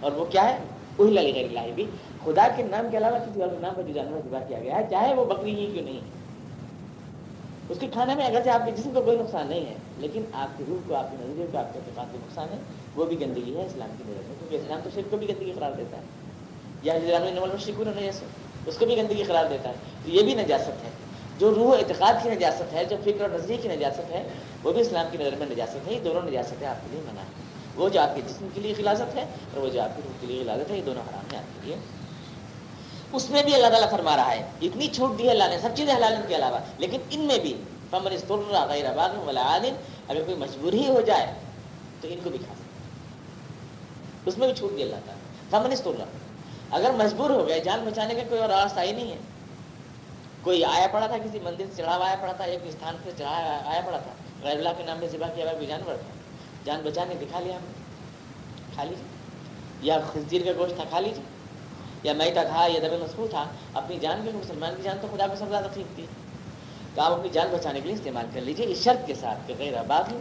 اور وہ کیا ہے؟ وہی للی غیر اللہ بھی۔ خدا کے نام کے علاوہ کسی اور نام پر جو جانور ذبح کیا گیا ہے، چاہے وہ بکری ہی کیوں نہیں۔ ہے اس کے کھانے میں اگرچہ آپ کے جسم کو کوئی نقصان نہیں ہے، لیکن آپ کی روح کو، آپ کے نظریے کو، آپ کے اعتقاد کو نقصان ہے۔ وہ بھی گندگی ہے اسلام کی نظر میں، کیونکہ اسلام تو شرک کو بھی گندگی قرار دیتا ہے۔ یا نمل شکر نہیں اس کو بھی گندگی قرار دیتا ہے۔ تو یہ بھی نجاست ہے۔ جو روح اعتقاد کی نجاست ہے، جو فکر اور نظریے کی نجاست ہے، وہ بھی اسلام کی نظر میں نجاست ہے یہ دونوں نجاست ہے آپ کے لیے منع ہے وہ جو آپ کے جسم کے لیے خلاصت ہے اور وہ جو آپ کی روح کے لیے خلاصت ہے، یہ دونوں حرام ہے آپ کے لیے۔ اس میں بھی اللہ تعالیٰ فرما رہا ہے، اتنی چھوٹ دی ہے اللہ نے، سب چیزیں حلال کے علاوہ، لیکن ان میں بھی فمن استرا غیر آباد ولا عادن اگر کوئی مجبور ہی ہو جائے تو ان کو بھی کھا سکتے اس میں بھی چھوٹ دی اللہ تعالیٰ۔ فمن استرا اگر مجبور ہو گئے، جان بچانے کا کوئی اور راستہ ہی نہیں ہے۔ کوئی آیا پڑا تھا، کسی مندر سے چڑھاوا آیا پڑا تھا، ایک استھان پہ چڑھایا آیا پڑا تھا، غیر اللہ کے نام پہ ذبح کیا ہوا کوئی جانور تھا۔ جان بچانے دکھا لیا ہم نے کھا لیجیے یا خنزیر کا گوشت تھا، کھا لیجیے یا میتا تھا یا دب مصروف تھا۔ اپنی جان کے مسلمان کی جان تو خدا کو سب زیادہ ٹھیک تھی تو آپ اپنی جان بچانے کے لیے استعمال کر لیجیے اس شرط کے ساتھ کہ غیر آباد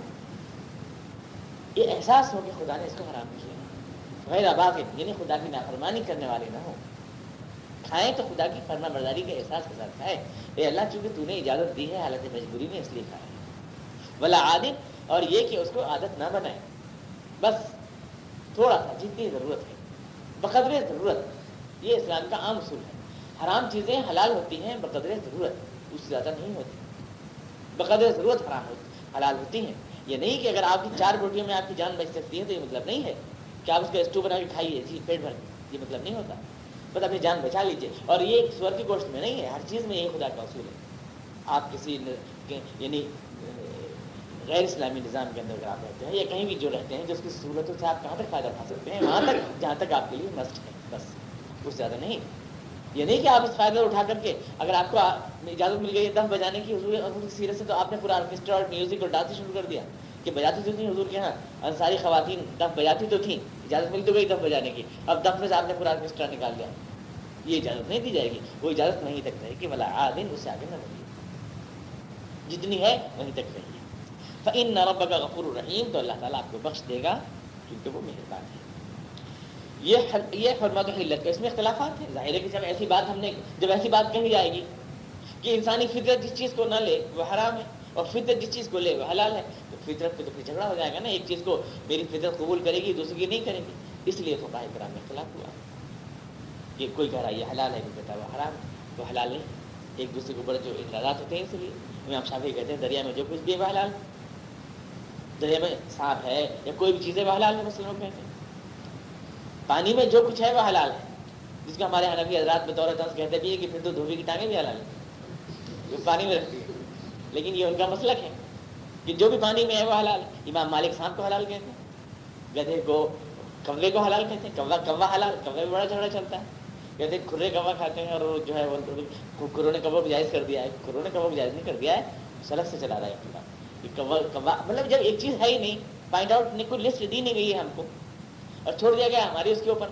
یہ احساس ہو کہ خدا نے اس کو حرام کیا۔ غیر آباد یعنی خدا کی نافرمانی کرنے والے نہ ہوں۔ کھائیں تو خدا کی فرما برداری کے احساس کے ساتھ کھائے اے اللہ، چونکہ تو نے اجازت دی ہے، حالت مجبوری میں اس لیے کھائے بلا عادت اور یہ کہ اس کو عادت نہ بنائے بس تھوڑا سا جتنی ضرورت ہے، بقدر ضرورت۔ یہ اسلام کا عام اصول ہے۔ حرام چیزیں حلال ہوتی ہیں، بقدر ضرورت۔ اس سے زیادہ نہیں ہوتی۔ بقدر ضرورت حرام ہوتی حلال ہوتی ہیں۔ یہ نہیں کہ اگر آپ کی چار روٹیوں میں آپ کی جان بچ سکتی ہے تو یہ مطلب نہیں ہے کہ آپ اس کا اسٹو بنا کے کھائیے جی پیٹ بھر۔ یہ مطلب نہیں ہوتا۔ بس اپنی جان بچا لیجیے اور یہ سور کی گوشت میں نہیں ہے، ہر چیز میں یہ خدا کا اصول ہے۔ آپ کسی یعنی غیر اسلامی نظام کے اندر اگر آپ رہتے ہیں یا کہیں بھی جو رہتے ہیں جو اس کی صورتوں سے آپ کہاں تک فائدہ اٹھا سکتے ہیں؟ وہاں تک، جہاں تک آپ کے لیے مسٹ ہے، بس۔ کچھ زیادہ نہیں۔ یہ نہیں کہ آپ اس فائدہ اٹھا کر کے اگر آپ کو اجازت مل گئی ہے دم بجانے کی حضور کی سیرت سے تو آپ نے پورا آرکیسٹرا اور میوزک اور ڈانس شروع کر دیا۔ کہ بجاتی تو تھیں حضور کے یہاں انصاری خواتین دف بجاتی تو تھیں۔ اجازت مل تو گئی دف بجانے کی۔ اب دف میں سے آپ نے پورا آرکیسٹرا نکال دیا یہ اجازت نہیں دی جائے گی۔ وہ اجازت وہیں تک رہے گی بلا آدمی اس سے آگے نہ بڑھیے۔ جتنی ہے، وہیں تک رہیے۔ فعن نرب کا غفور الرحیم تو اللہ تعالیٰ آپ کو بخش دے گا کیونکہ وہ مہربان ہے یہ یہ فرما تو حلت کا اس میں اختلافات ہیں ظاہر ہے کہ جب ایسی بات ہم نے جب ایسی بات کہی جائے گی کہ انسانی فطرت جس چیز کو نہ لے وہ حرام ہے اور فطرت جس چیز کو لے وہ حلال ہے تو فطرت پہ تو پھر جھگڑا ہو جائے گا نا ایک چیز کو میری فطرت قبول کرے گی دوسری کی نہیں کرے گی اس لیے فقاہ کرام میں اختلاف ہوا کہ کوئی کہہ رہا یہ حلال ہے کوئی کہتا ہے وہ حرام ہے وہ حلال نہیں ایک دوسرے کے اوپر جو اعتراضات ہوتے ہیں اس لیے امام شافی کہتے ہیں دریا میں جو کچھ بھی ہے وہ حلال دریا میں سانپ ہے، یا کوئی بھی چیزیں وہ حلال ہے مسلموں کہتے ہیں پانی میں جو کچھ ہے وہ حلال ہے۔ جس کا ہمارے حنفی حضرات میں طور طرز کہتے بھی ہے کہ پھر تو دھوبی کی ٹانگیں بھی حلال ہیں۔ جو پانی میں رکھتی ہے لیکن یہ ان کا مسلک ہے کہ جو بھی پانی میں ہے وہ حلال امام مالک سانپ کو حلال کہتے ہیں۔ گدھے کو کوے کو حلال کہتے ہیں۔ کوا کوا حلال کوے میں بڑا جھگڑا چلتا ہے۔ کہتے ہیں کھرے کوا کھاتے ہیں اور وہ جو ہے وہ کرو نے کبا کو جائز کر دیا ہے۔ کرو نے کبا کو جائز نہیں کر دیا ہے۔ سڑک سے چلا رہا ہے۔ مطلب جب ایک چیز ہے ہی نہیں فائنڈ آؤٹ نہیں، کوئی لسٹ دی نہیں گئی ہے ہم کو، اور چھوڑ دیا گیا ہماری اس کے اوپر۔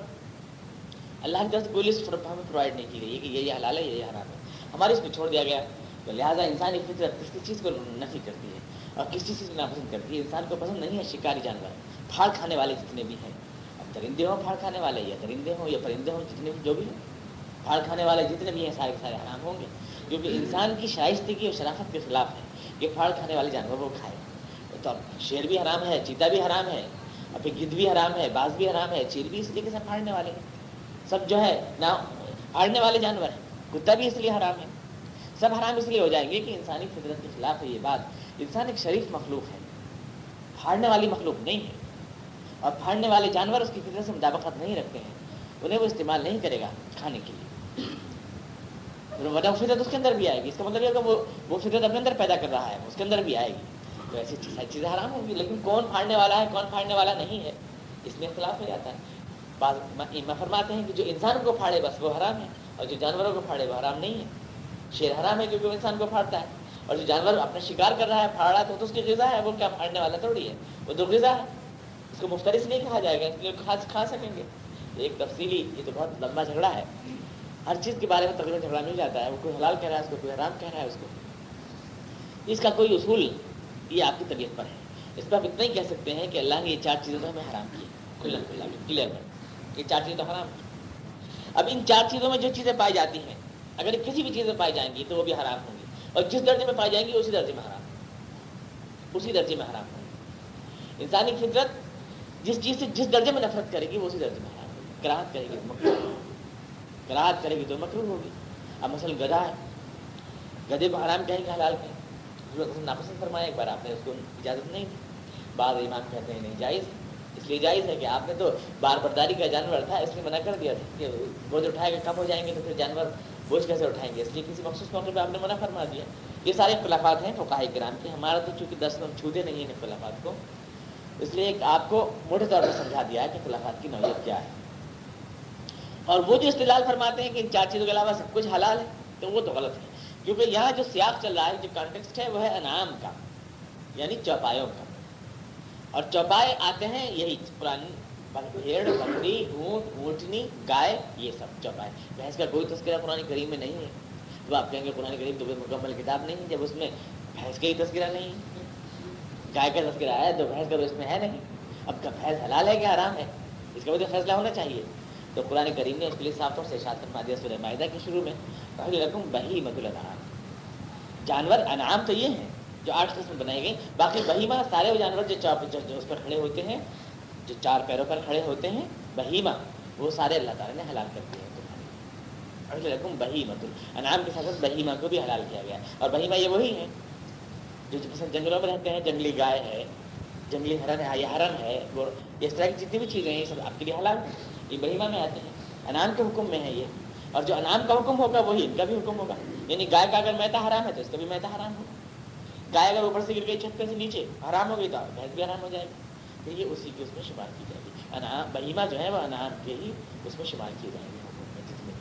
اللہ کی طرف سے کوئی لسٹ ہمیں پرووائڈ نہیں کی گئی ہے کہ یہ یہ حلال ہے، یہ حرام ہے۔ ہمارے اس میں چھوڑ دیا گیا تو لہٰذا انسانی فطرت کسی چیز کو نفی کرتی ہے اور کسی چیز کو ناپسند کرتی ہے؟ انسان کو پسند نہیں ہے شکاری جانور۔ پھاڑ کھانے والے جتنے بھی ہیں، اب درندے ہوں، پھاڑ کھانے والے، یا درندے ہوں، یا پرندے ہوں، جتنے بھی جو بھی ہوں پھاڑ کھانے والے جتنے بھی ہیں، سارے سارے حرام ہوں گے۔ کیونکہ انسان کی شائستگی اور شرافت کے خلاف ہے۔ کہ پھاڑ کھانے والے جانور وہ کھائے۔ تو شیر بھی حرام ہے، چیتا بھی حرام ہے، اور پھر گدھ بھی حرام ہے، باز بھی حرام ہے، چیر بھی اس لیے کہ سب پھاڑنے والے ہیں۔ سب جو ہے نہ پھاڑنے والے جانور ہیں، کتا بھی اس لیے حرام ہے۔ سب حرام اس لیے ہو جائیں گے کہ انسانی فطرت کے خلاف ہے یہ بات۔ انسان ایک شریف مخلوق ہے، پھاڑنے والی مخلوق نہیں ہے۔ اور پھاڑنے والے جانور اس کی فطرت سے مطابقت نہیں رکھتے ہیں، انہیں وہ استعمال نہیں کرے گا کھانے کے لیے۔ فطرت اس کے اندر بھی آئے گی اس کا مطلب یہ کہ وہ وہ فطرت اپنے اندر پیدا کر رہا ہے اس کے اندر بھی آئے گی تو ایسی چیزیں حرام ہوں گی لیکن کون پھاڑنے والا ہے کون پھاڑنے والا نہیں ہے اس میں اختلاف ہو جاتا ہے بعض فرماتے ہیں کہ جو انسان کو پھاڑے بس وہ حرام ہے اور جو جانوروں کو پھاڑے وہ حرام نہیں ہے شیر حرام ہے کیونکہ وہ انسان کو پھاڑتا ہے اور جو جانور اپنا شکار کر رہا ہے پھاڑ رہا ہے تو اس کی غذا ہے وہ کیا پھاڑنے والا تھوڑی ہے وہ دو غذا ہے اس کو مفترس نہیں کہا جائے گا اس لیے کھا کھا سکیں گے ایک تفصیلی یہ تو بہت لمبا جھگڑا ہے ہر چیز کے بارے میں تقریباً جھگڑا مل جاتا ہے، وہ کوئی حلال کہہ رہا ہے، اس کو کوئی حرام کہہ رہا ہے، اس کو۔ اس کا کوئی اصول یہ آپ کی طبیعت پر ہے۔ اس پر آپ اتنا ہی کہہ سکتے ہیں کہ اللہ نے یہ چار چیزیں تو ہمیں حرام کی کھلا کھلا، کلیئر یہ چار چیزیں تو حرام۔ ہیں اب ان چار چیزوں میں جو چیزیں پائی جاتی ہیں، اگر کسی بھی چیز میں پائی جائیں گی تو وہ بھی حرام ہوں گی۔ اور جس درجے میں پائی جائیں گی، اسی درجے میں حرام۔ اسی درجے میں حرام ہوں گی۔ انسانی فطرت جس چیز سے جس درجے میں نفرت کرے گی، وہ اسی درجے میں حرام ہوگی کراہت کرے گی۔ کراہت کرے گی تو مکرو ہوگی۔ اب مثلا گدھا ہے۔ گدھے کو حرام کہیں گے، حلال کہیں ناپسند فرمایا، ایک بار آپ نے اس کو اجازت نہیں دی۔ بعض امام کہتے ہیں نہیں، جائز اس لیے جائز ہے کہ آپ نے تو بار برداری کا جانور تھا، اس لیے منع کر دیا تھا کہ بوجھ اٹھائے گا کم ہو جائیں گے تو پھر جانور بوجھ کیسے اٹھائیں گے؟ اس لیے کسی مخصوص موقع پہ آپ نے منع فرما دیا۔ یہ سارے اختلافات ہیں فقاہ کرام کے۔ ہمارا تو چونکہ دس ہم چھوتے نہیں ہیں اختلافات کو، اس لیے ایک آپ کو موٹے طور پر سمجھا دیا ہے کہ اختلافات کی نوعیت کیا ہے۔ اور وہ جو استعلال فرماتے ہیں کہ ان چار چیزوں کے علاوہ سب کچھ حلال ہے، تو وہ تو غلط ہے۔ کیونکہ یہاں جو سیاق چل رہا ہے، جو کانٹیکسٹ ہے، وہ ہے انعام کا یعنی چوپایوں کا۔ اور چوپائے آتے ہیں یہی پرانی بھیڑ بکری اونٹ، اونٹنی، گائے، یہ سب چوپائے۔ بھینس کا کوئی تذکرہ قرآن کریم میں نہیں ہے۔ وہ آپ کہیں گے قرآن کریم تو کوئی مکمل کتاب نہیں جب اس میں بھینس کا ہی تذکرہ نہیں گائے کا تذکرہ ہے تو بھینس کا تو اس میں ہے نہیں۔ اب کا بھینس حلال ہے کہ آرام ہے؟ اس کا بھی تو فیصلہ ہونا چاہیے۔ تو قرآن کریم نے اس کے لیے صاف طور سے اشاعت فرما دیا سورہ معاہدہ کے شروع میں رقم بہی مد الانعام جانور انعام تو یہ ہیں جو آٹھ قسم بنائی گئی باقی بہیمہ سارے وہ جانور جو چاپ جو, اس پر کھڑے ہوتے ہیں جو چار پیروں پر کھڑے ہوتے ہیں بہیمہ وہ سارے اللہ تعالیٰ نے حلال کر دیے ہیں رقم بہیمہ انعام کے ساتھ بہیمہ کو بھی حلال کیا گیا۔ اور بہیمہ یہ وہی ہیں جو پسند جنگلوں میں رہتے ہیں جنگلی گائے ہے جنگلی ہرن ہے یہ ہرن ہے وہ اس طرح کی جتنی بھی چیزیں ہیں یہ سب آپ کے لیے حلال ہیں۔ یہ بہیمہ میں آتے ہیں۔ انعام کے حکم میں ہے یہ۔ اور جو انعام کا حکم ہوگا وہی ان کا بھی حکم ہوگا۔ یعنی گائے کا اگر میتا حرام ہے تو اس کا بھی میتا حرام ہوگا۔ گائے اگر اوپر سے گر گئی چھت پہ سے نیچے حرام ہو گئی تو بھینس بھی حرام ہو جائے گی۔ پھر یہ اسی کی اس میں شمار کی جائے گی۔ انعام بہیمہ جو ہے وہ انعام کے ہی اس میں شمار کی جائے گی جتنے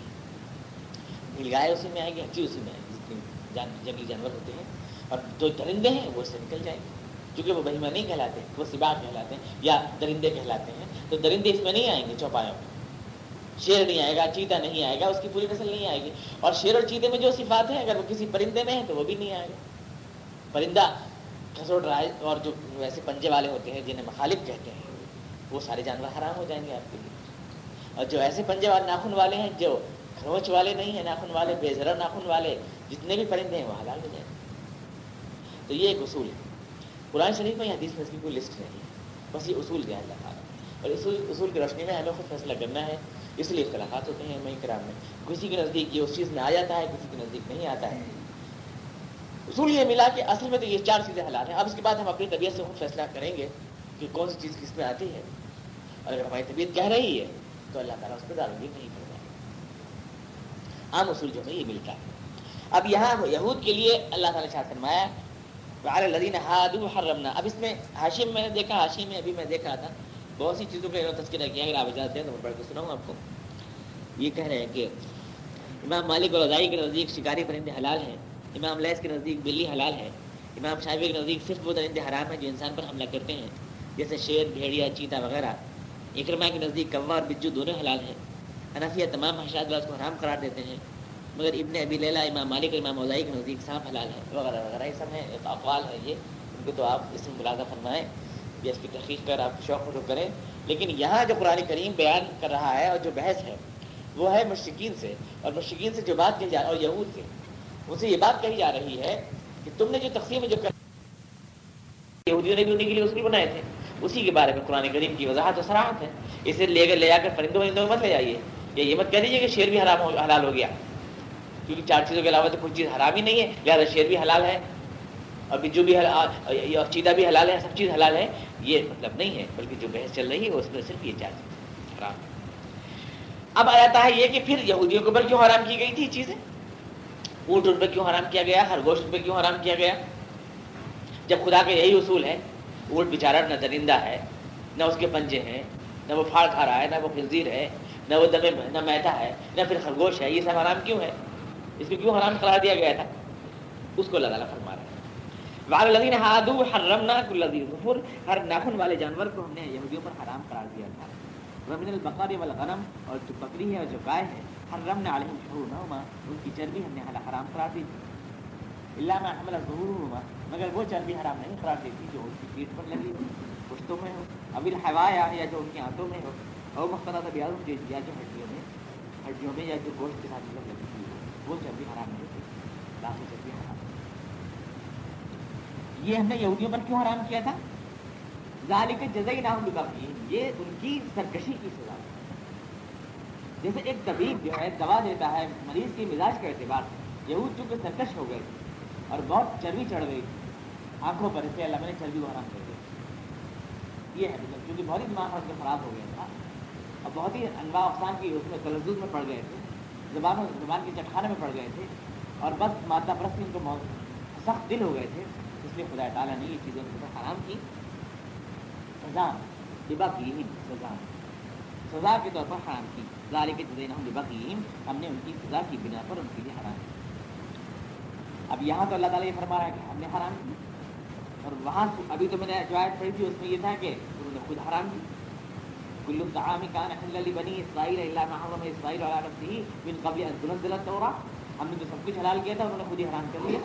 بھی گائے اسی میں آئے گی ہر چیز اسی میں آئے گی۔ جتنے جنگلی جانور ہوتے ہیں اور جو درندے ہیں وہ اس سے نکل جائیں گے۔ کیونکہ وہ بہیمہ نہیں کہلاتے وہ سباغ کہلاتے ہیں یا درندے کہلاتے ہیں، تو درندے اس میں نہیں آئیں گے چوپایوں میں۔ شیر نہیں آئے گا، چیتا نہیں آئے گا، اس کی پوری نسل نہیں آئے گی۔ اور شیر اور چیتے میں جو صفات ہیں، اگر وہ کسی پرندے میں ہیں تو وہ بھی نہیں آئے گا۔ پرندہ کھسوٹ رہا ہے اور جو ویسے پنجے والے ہوتے ہیں، جنہیں مخالف کہتے ہیں، وہ سارے جانور حرام ہو جائیں گے آپ کے لیے۔ اور جو ایسے پنجے والے ناخن والے ہیں، جو کھروچ والے نہیں ہیں، ناخن والے، بے ذرا ناخن والے، جتنے بھی پرندے ہیں، وہ حلال ہو جائیں گے۔ تو یہ ایک اصول ہے۔ قرآن شریف میں حدیث میں اس کی کوئی لسٹ نہیں ہے۔ بس یہ اصول دیا اللہ تعالیٰ۔ اور اصول اصول کی روشنی میں ہمیں خود فیصلہ کرنا ہے۔ اس لیے اختلافات ہوتے ہیں میں کرام میں۔ کسی کے نزدیک یہ اس چیز میں آ جاتا ہے، کسی کے نزدیک نہیں آتا ہے۔ اصول یہ ملا کہ اصل میں تو یہ چار چیزیں حلال ہیں۔ اب اس کے بعد ہم اپنی طبیعت سے خود فیصلہ کریں گے کہ کون سی چیز کس میں آتی ہے۔ اور اگر ہماری طبیعت کہہ رہی ہے تو اللہ تعالیٰ اس پہ دارندگی نہیں کرتا۔ عام اصول جو ہے یہ ملتا ہے۔ اب یہاں یہود کے لیے اللہ تعالیٰ شاہ فرمایا لدین ہادو حرمنا. اب اس میں ہاشم میں نے دیکھا ہاشم میں ابھی میں دیکھ رہا تھا، بہت سی چیزوں کا تذکرہ کیا اگر آپ اجازت ہیں تو میں پڑھ کے سناؤں آپ کو۔ یہ کہہ رہے ہیں کہ امام مالک اور ادائی کے نزدیک شکاری پرندے حلال ہیں، امام لیس کے نزدیک بلی حلال ہے امام شاہی کے نزدیک صرف وہ درندے حرام ہیں جو انسان پر حملہ کرتے ہیں، جیسے شیر، بھیڑیا، چیتا وغیرہ۔ اکرما کے نزدیک کوا اور بجو، دونوں حلال ہیں۔ حنفیہ تمام حشاد کو حرام قرار دیتے ہیں۔ مگر ابن ابی لیلا امام مالک اور امام اوزائی کے نزدیک سانپ حلال ہے وغیرہ وغیرہ، یہ سب ہیں اقوال ہے یہ۔ ان کو تو آپ اس میں ملازہ فرمائیں۔ یا اس کی تحقیق کر آپ شوق و کریں۔ لیکن یہاں جو قرآن کریم بیان کر رہا ہے اور جو بحث ہے، وہ ہے مشرقین سے۔ اور مشرقین سے جو بات کہی جا اور یہود سے۔ ان سے یہ بات کہی جا رہی ہے کہ تم نے جو تقسیم جو کر یہودیوں نے بھی انہیں کے لیے اس بنائے تھے۔ اسی کے بارے میں قرآن کریم کی وضاحت و سراحت ہے۔ اسے لے کر لے جا کر پرندوں ورندوں میں مت لے جائیے۔ یا یہ مت کہہ دیجیے کہ شیر بھی حرام ہو حلال ہو گیا۔ کیونکہ چار چیزوں کے علاوہ تو کوئی چیز حرام ہی نہیں ہے، لہٰذا شیر بھی حلال ہے اور بجو بھی حلال اور چیتا بھی حلال ہے، سب چیز حلال ہے، یہ مطلب نہیں ہے، بلکہ جو بحث چل رہی ہے، اس میں صرف یہ چار چیز حرام اب آ جاتا ہے یہ کہ پھر یہودیوں کے اوپر کیوں حرام کی گئی تھی چیزیں؟ اونٹ ان پہ کیوں حرام کیا گیا؟ ہر گوشت پہ کیوں حرام کیا گیا؟ جب خدا کا یہی اصول ہے، اونٹ بیچارہ نہ درندہ ہے، نہ اس کے پنجے ہیں، نہ وہ پھاڑ کھا رہا ہے، نہ وہ خنزیر ہے، نہ وہ دمے نہ میٹھا ہے، نہ پھر خرگوش ہے، یہ سب حرام کیوں ہے؟ اس میں کیوں حرام قرار دیا گیا تھا؟ اس کو اللہ تعالیٰ فرما رہا ہے۔ وال الذین ہادو حرمنا کل ظفر۔ ہر ناخن والے جانور کو ہم نے یہودیوں پر حرام قرار دیا تھا۔ ومن البقر والغنم۔ اور جو بکری ہے اور جو گائے ہے، حرمنا علیہم شحومہما ان کی چربی ہم نے حرام قرار دی تھی۔ الا ما حمل ظهورهما۔ مگر وہ چربی حرام نہیں قرار دی تھی جو ان کی پیٹھ پر لگی ہو پشتوں میں ہو، ابھی الحوایا یا جو ان کی آنتوں میں ہو۔ اور مختلف ابھی یا جو ہڈیوں میں ہڈیوں میں یا جو گوشت کے ساتھ وہ چربی حرام نہیں ہوتی باقی چربی حرام۔ یہ ہم نے یہودیوں پر کیوں حرام کیا تھا؟ ذالک جزئی نام لگا یہ ان کی سرکشی کی سزا جیسے ایک طبیب جو ہے، دوا دیتا ہے، مریض کی مزاج کے اعتبار سے یہود چونکہ سرکش ہو گئے اور بہت چربی چڑھ گئی، آنکھوں پر اسے اللہ نے چربی کو حرام کر دیا۔ یہ ہے مطلب کیونکہ بہت ہی دماغ خراب ہو گیا تھا اور بہت ہی انواع اقسام کی اس میں تلزز میں پڑ گئے تھے۔ زبانوں زبان کے چٹخانے میں پڑ گئے تھے اور بس مادہ پرستی ان کو سخت دل ہو گئے تھے، اس لیے خدا تعالیٰ نے یہ چیزیں ان کو حرام کی۔ سزا، لبا کی سزا۔ سزا کے طور پر حرام کی۔ ظاہر کے جزین ہم لبا کی ہم نے ان کی سزا کی بنا پر ان کے لیے حرام کی۔ اب یہاں تو اللہ تعالیٰ یہ فرما رہا ہے کہ ہم نے حرام کی۔ اور وہاں ابھی تو میں نے جو پڑھی تھی، اس میں یہ تھا کہ انہوں نے خود حرام کی۔ کل الطعام كان حلا لبني اسرائيل الا ما حرم اسرائيل على نفسه من قبل ان تنزل التوراة. ہم نے تو سب کچھ حلال کیا تھا انہوں نے خود ہی حرام کر لیا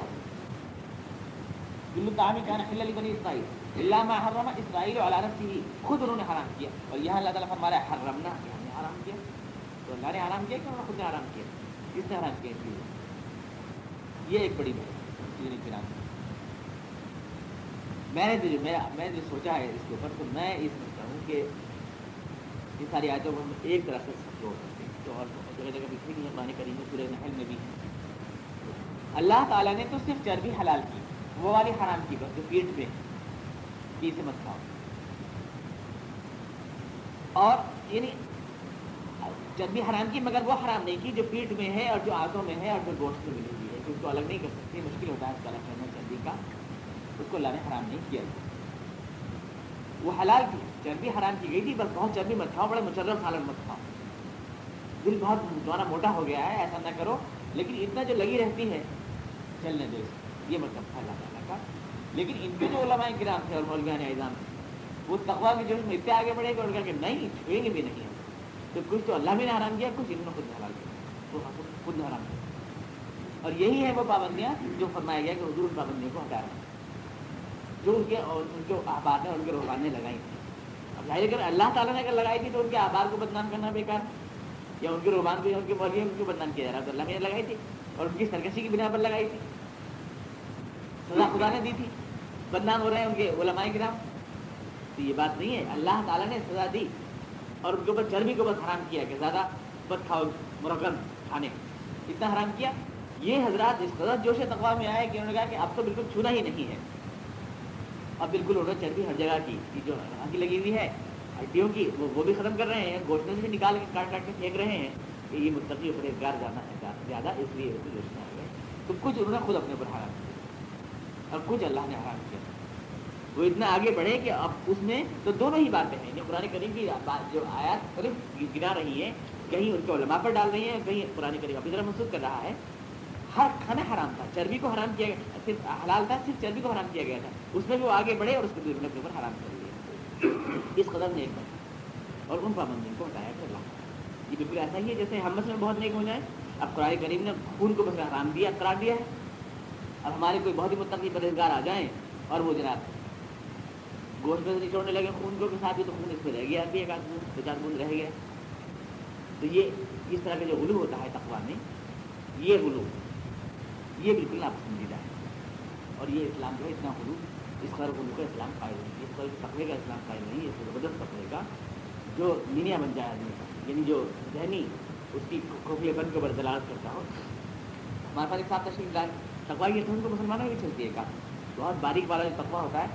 کل الطعام كان حلا لبني اسرائيل الا ما حرم اسرائيل على نفسه. خود انہوں نے حرام کیا۔ اور یہاں اللہ تعالیٰ فرما رہا ہے، حرمنا۔ کہ ہم نے حرام کیا۔ تو اللہ نے حرام کیا کہ انہوں نے خود نے حرام کیا؟ کس نے حرام کیا؟ اس یہ ایک بڑی بات ہے۔ جی میں نے جو میں نے جو سوچا ہے اس کے اوپر، تو میں یہ سمجھتا ہوں کہ یہ ساری آیتوں کو ہم ایک طرح سے جوڑ ہیں تو اور جگہ جگہ لکھی گئی ہے کریم میں پورے نحل میں بھی۔ اللہ تعالیٰ نے تو صرف چربی حلال کی، وہ والی حرام کی بس، جو پیٹ پہ۔ پی سے مت کھاؤ۔ اور یعنی چربی حرام کی مگر وہ حرام نہیں کی جو پیٹ میں ہے اور جو آنتوں میں ہے اور جو گوشت میں ملی ہوئی ہے کہ اس کو الگ نہیں کر سکتے، مشکل ہوتا ہے اس کا الگ کرنا چربی کا۔ اس کو اللہ نے حرام نہیں کیا۔ وہ حلال کی چربی حرام کی گئی تھی، بس بہت چربی مت کھاؤ، بڑے مچرف سالن مت کھاؤ۔ دل بہت دوبارہ موٹا ہو گیا ہے، ایسا نہ کرو۔ لیکن اتنا جو لگی رہتی ہے، چلنے دو یہ مطلب تھا اللہ تعالیٰ کا۔ لیکن ان کے جو علماء کرام تھے اور مولویان اعظام تھے وہ تقوا کے جو میں اتنے آگے بڑھے گا اور کہا کہ نہیں، چھوئیں گے بھی نہیں۔ تو کچھ تو اللہ بھی نے حرام کیا، کچھ انہوں نے خود حلال کیا۔ وہ خود نے حرام کیا۔ اور یہی ہے وہ پابندیاں جو فرمایا گیا کہ حضور ان پابندیوں کو ہٹا رہے ہیں۔ جو ان کے اور ان کے احباب نے ان کے روحان نے لگائی تھی اب ظاہر اگر اللہ تعالیٰ نے اگر لگائی تھی تو ان کے احباب کو بدنام کرنا بیکار، یا ان کے روحان کو یا ان کے مولوی ان کو بدنام کیا جا رہا تو اللہ نے لگائی تھی اور ان کی سرکشی کی بنا پر لگائی تھی۔ سزا خدا نے دی تھی۔ بدنام ہو رہے ہیں ان کے علماء کرام۔ تو یہ بات نہیں ہے۔ اللہ تعالیٰ نے سزا دی اور ان کے اوپر چربی کو بس حرام کیا کہ زیادہ بد کھاؤ مرغن کھانے۔ اتنا حرام کیا؟ یہ حضرات اس قدر جوش تقوا میں آئے کہ انہوں نے کہا کہ اب تو بالکل چھونا ہی نہیں ہے۔ اب بالکل انہوں نے چربی ہر جگہ کی جو ہاں آگے لگی ہوئی ہے، ہڈیوں کی، وہ وہ بھی ختم کر رہے ہیں، گوشتوں سے بھی نکال کے کاٹ کاٹ کے پھینک رہے ہیں کہ یہ متقی پرہیزگار جانا ہے زیادہ اس لیے تو کچھ انہوں نے خود اپنے اوپر حرام کیا اور کچھ اللہ نے حرام کیا۔ وہ اتنا آگے بڑھے کہ اب اس میں تو دونوں ہی باتیں ہیں۔ جو قرآن کریم کی جو آیات مطلب صرف گرا رہی ہے کہیں ان کے علماء پر ڈال رہی ہیں، کہیں قرآن کریم اپنی طرح محسوس کر رہا ہے۔ ہر کھانا حرام تھا۔ چربی کو حرام کیا گیا صرف حلال تھا، صرف چربی کو حرام کیا گیا تھا۔ اس میں بھی وہ آگے بڑھے اور اس کو دوسرے کے اوپر حرام کر دیا۔ اس قدر نیک بنے اور ان پابندیوں کو ہٹایا پھر اللہ۔ یہ بالکل ایسا ہی ہے جیسے ہم میں بہت نیک ہو جائیں اب قرآن کریم نے خون کو بس حرام دیا قرار دیا ہے۔ اب ہمارے کوئی بہت ہی متقی پرہزگار آ جائیں اور وہ جناب گوشت میں سے نچوڑنے لگے خون کو کے ساتھ بھی تو خون اس پہ رہ گیا؟ ابھی ایک آدھ دو چار بوند رہ گیا۔ تو یہ اس طرح کا جو غلو ہوتا ہے تقوا میں، یہ غلو یہ بالکل ناپسندیدہ ہے۔ اور یہ اسلام جو ہے اتنا غلو اس قدر غلو کا اسلام قائم نہیں اس قدر تقوی کا اسلام قائم نہیں ہے زبردست تقوی کا جو دنیا بن جائے آدمی کا یعنی جو ذہنی اس کی خوفیہ بن کے بردلالت کرتا ہو۔ ہمارے پاس ایک ساتھ تشریف لائے تقوا یہ تو ان کو مسلمانوں بھی چلتی ہے کام۔ بہت باریک والا جو تقوا ہوتا ہے،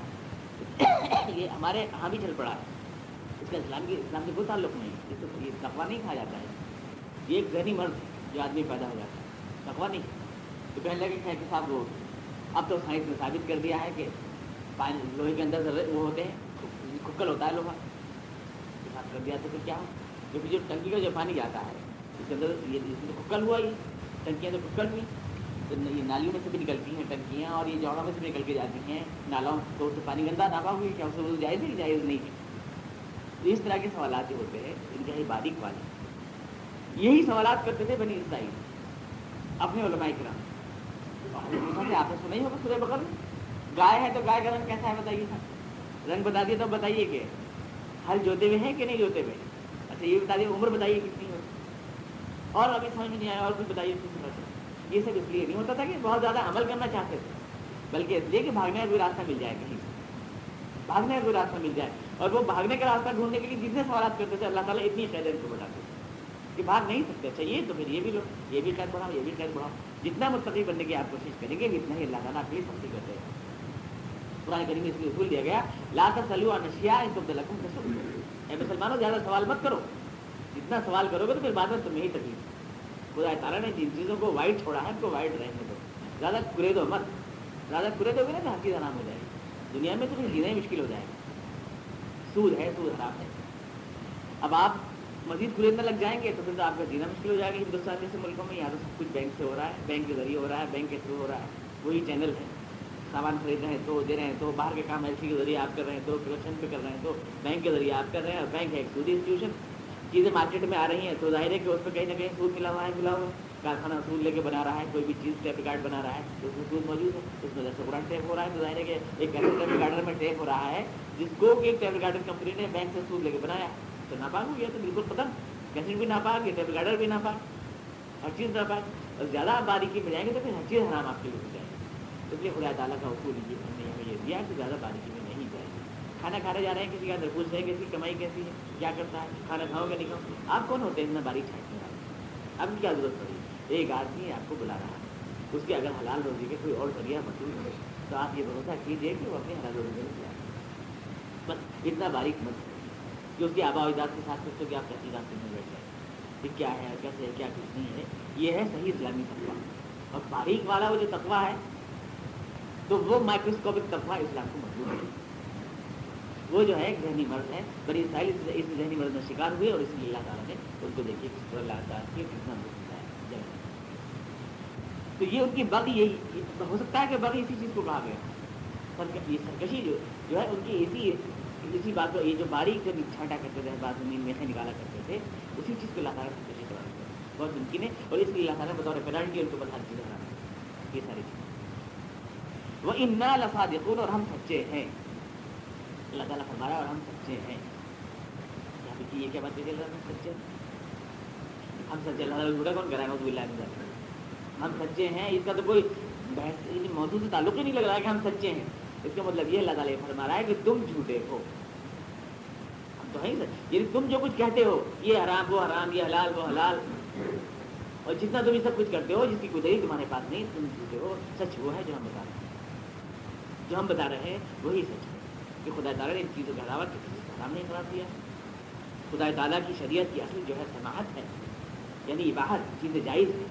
یہ ہمارے یہاں بھی چل پڑا ہے۔ اس کا اسلام کی، اسلام سے کوئی تعلق نہیں اس کو یہ تقوا نہیں کھا جاتا ہے۔ یہ ایک ذہنی مرض جو آدمی پیدا ہو جاتا ہے۔ تقوا نہیں۔ تو کہنے لگے کہ صاحب وہ اب تو سائنس نے ثابت کر دیا ہے کہ پانی لوہے کے اندر وہ ہوتے ہیں، کھکل ہوتا ہے لوہا۔ ساتھ کر دیا تو پھر کیا ہو کیونکہ جو ٹنکی کا جو پانی جاتا ہے، اس کے اندر یہ کھکل ہوا ہی۔ ٹنکیاں تو کھکل ہوئی۔ تو یہ نالیوں میں سے بھی نکلتی ہیں ٹنکیاں اور یہ جوڑوں میں سے بھی نکل کے جاتی ہیں۔ نالوں تو اس سے پانی گندا نہ ہوئی کیا اسے وہ جائز نہیں جائز نہیں ہے؟ تو اس طرح کے سوالات جو ہوتے ہیں انتہائی باریک والی۔ یہی سوالات کرتے تھے بنی اسرائیل۔ اپنے علماء کرام۔ آپ نے سنا ہی ہوگا سورہ بکر گائے ہے تو گائے کا رنگ کیسا ہے بتائیے رنگ بتا دیا تو بتائیے کہ ہل جوتے ہوئے ہیں کہ نہیں جوتے ہوئے اچھا یہ بتا دیے عمر بتائیے کتنی ہو اور ابھی سمجھ میں نہیں آیا اور کچھ بتائیے یہ سب اس لیے نہیں ہوتا تھا کہ بہت زیادہ عمل کرنا چاہتے تھے بلکہ اس لیے کہ بھاگنے کا کوئی راستہ مل جائے کہیں سے بھاگنے کا کوئی راستہ مل جائے اور وہ بھاگنے کا راستہ ڈھونڈنے کے لیے جتنے سوالات کرتے تھے اللہ تعالیٰ اتنی قید ان کو بڑھاتے کہ بھاگ نہیں سکتے۔ اچھا یہ تو پھر یہ بھی لو، یہ بھی قید بڑھاؤ، یہ بھی قید بڑھاؤ۔ جتنا مستقی بننے کی آپ کوشش کریں گے، اتنا ہی اللہ تعالیٰ آپ کے لیے سختی کرتے ہیں پرانے کریم میں اس لیے اصول دیا گیا، لا سلو نشیا ان کو دلکم کسو اے مسلمانوں، زیادہ سوال مت کرو۔ جتنا سوال کرو گے تو پھر بعد میں تمہیں ہی تکلیف۔ خدا تعالیٰ نے جن چیزوں کو وائٹ چھوڑا ہے، ان کو وائٹ رہنے دو۔ زیادہ کرے دو مت۔ زیادہ کرے دو گے نا، تو ہر چیز آرام ہو جائے گی دنیا میں تو پھر جینا ہی مشکل ہو جائے گا۔ سود ہے، سود حرام ہے۔ اب آپ مزید خریدنے لگ جائیں گے تو پھر تو آپ کا جینا مشکل ہو جائے گا ہندوستان جیسے ملکوں میں، یہاں تو سب کچھ بینک سے ہو رہا ہے، بینک کے ذریعے ہو رہا ہے، بینک کے تھرو ہو رہا ہے، وہی چینل ہے سامان خرید رہے ہیں تو دے رہے ہیں تو باہر کے کام ایل سی کے ذریعے آپ کر رہے ہیں تو کلیکشن پہ کر رہے ہیں تو بینک کے ذریعے آپ کر رہے ہیں اور بینک ہے ایک سودی انسٹیٹیوشن چیزیں مارکیٹ میں آ رہی ہیں تو ظاہر ہے کہ اس پہ کہیں نہ کہیں سود ملا ہوا ہے، ملا ہوا کارخانہ سود لے کے بنا رہا ہے، کوئی بھی چیز ٹیپ کارڈ بنا رہا ہے، تو اس میں سود موجود ہے۔ اس میں جیسے قرآن ٹیپ ہو رہا ہے، تو ظاہر ہے کہ ایک ایسے ٹیپ کارڈر میں ٹیپ ہو رہا ہے، جس کو کہ ٹیپ کارڈر کمپنی نے بینک سے سود لے کے بنایا۔ تو ناپاک ہو گیا تو بالکل ختم۔ کیسٹ بھی ناپاک یہ ٹیپ کارڈر بھی ناپاک۔ ہر چیز ناپاک۔ اور زیادہ آپ باریکی میں جائیں گے تو پھر ہر چیز حرام آپ کے لیے ہو جائے گی۔ اس لیے خدا تعالیٰ کا اصول یہ ہم نے ہمیں یہ دیا کہ زیادہ باریکی میں نہیں جائے گی کھانا کھانے جا رہے ہیں، کسی کا درپوز ہے کسی کمائی کیسی ہے، کیا کرتا ہے، کھانا کھاؤ گے نہیں کھاؤ آپ کون ہوتے ہیں اتنا باریک چھانٹنے والے؟ اب کیا ضرورت پڑی؟ ایک آدمی آپ کو بلا رہا ہے۔ اس کے اگر حلال روزی کے کوئی اور ذریعہ موجود ہے تو آپ یہ بھروسہ کیجیے کہ وہ اپنے حلال روزی میں بس اتنا باریک مت کہ اس کے آبا و اجداد کے ساتھ سوچو کہ آپ کیسی کرنے بیٹھ جائیں کہ کیا ہے کیسے ہے، کیا کچھ نہیں ہے؟ یہ ہے صحیح اسلامی تقوا اور باریک والا وہ جو تقوا ہے، تو وہ مائکروسکوپک تقوا اسلام کو مضبوط ہے وہ جو ہے، ایک ذہنی مرض ہے۔ بڑی سائل اس ذہنی مرض میں شکار ہوئے اور اس لیے اللہ تعالیٰ نے ان کو دیکھیے کس طرح اللہ تعالیٰ کی کتنا ہے۔ تو یہ ان کی باقی یہی ہو سکتا ہے کہ باقی اسی چیز کو کہا گیا سرکشی جو جو ہے، ان کی اسی اسی بات کو یہ جو باریک جو چھانٹا کرتے تھے بعض زمین میں سے نکالا کرتے تھے، اسی چیز کو اللہ تعالیٰ سرکشی کرا بہت ممکن ہے، اور اس لیے اللہ تعالیٰ بطور پینالٹی ان کو بتا چیزیں یہ ساری چیزیں۔ وہ ان لفا دیکھو اور ہم سچے ہیں۔ اللہ تعالیٰ فرمایا، اور ہم سچے ہیں۔ یہ کیا بات چل رہا ہے سچے ہم سچے اللہ تعالیٰ جھوٹا کون کرائے گا اللہ ہم سچے ہیں، اس کا تو کوئی بحث موضوع سے تعلق ہی نہیں لگ رہا کہ ہم سچے ہیں۔ اس کا مطلب یہ اللہ تعالیٰ فرما رہا ہے کہ تم جھوٹے ہو۔ تو ہیں سچ یعنی تم جو کچھ کہتے ہو، یہ حرام وہ حرام، یہ حلال وہ حلال۔ اور جتنا تم یہ سب کچھ کرتے ہو، جس کی کوئی دلیل تمہارے پاس نہیں، تم جھوٹے ہو، سچ وہ ہے جو ہم بتا رہے ہیں۔ جو ہم بتا رہے ہیں، وہی سچ ہے۔ کہ خدا تعالیٰ نے ان چیزوں کے علاوہ کسی چیز کا حرام نہیں قرار دیا خدا تعالیٰ کی شریعت کی اصل جو ہے سماعت ہے۔ یعنی باہر چیزیں جائز ہیں۔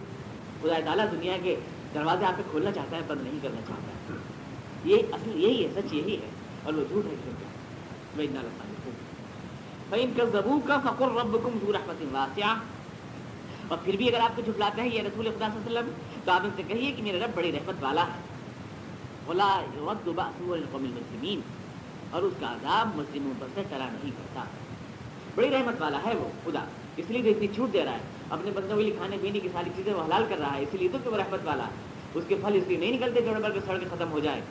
خدا تعالیٰ دنیا کے دروازے آپ پہ کھولنا چاہتا ہے، بند نہیں کرنا چاہتا۔ ہے یہ اصل، یہی ہے، سچ یہی ہے۔ اور وہ جھوٹ ہے کیونکہ میں اتنا لگتا ہوں کا زبو کا فقر رب کم دور احمد واسعہ اور پھر بھی اگر آپ کو جھٹلاتے ہیں یہ رسول خدا صلی اللہ علیہ وسلم، تو آپ ان سے کہیے کہ میرا رب بڑی رحمت والا ہے۔ بولا وقت قوم المسلمین اور اس کا عذاب مسلموں پر سے ٹرا نہیں کرتا۔ بڑی رحمت والا ہے وہ، خدا۔ اس لیے تو اتنی چھوٹ دے رہا ہے، اپنے بندوں کے لیے کھانے پینے کی ساری چیزیں وہ حلال کر رہا ہے، اس لیے تو کہ وہ رحمت والا ہے۔ اس کے پھل اس لیے نہیں نکلتے جانور کے سڑک ختم ہو جائے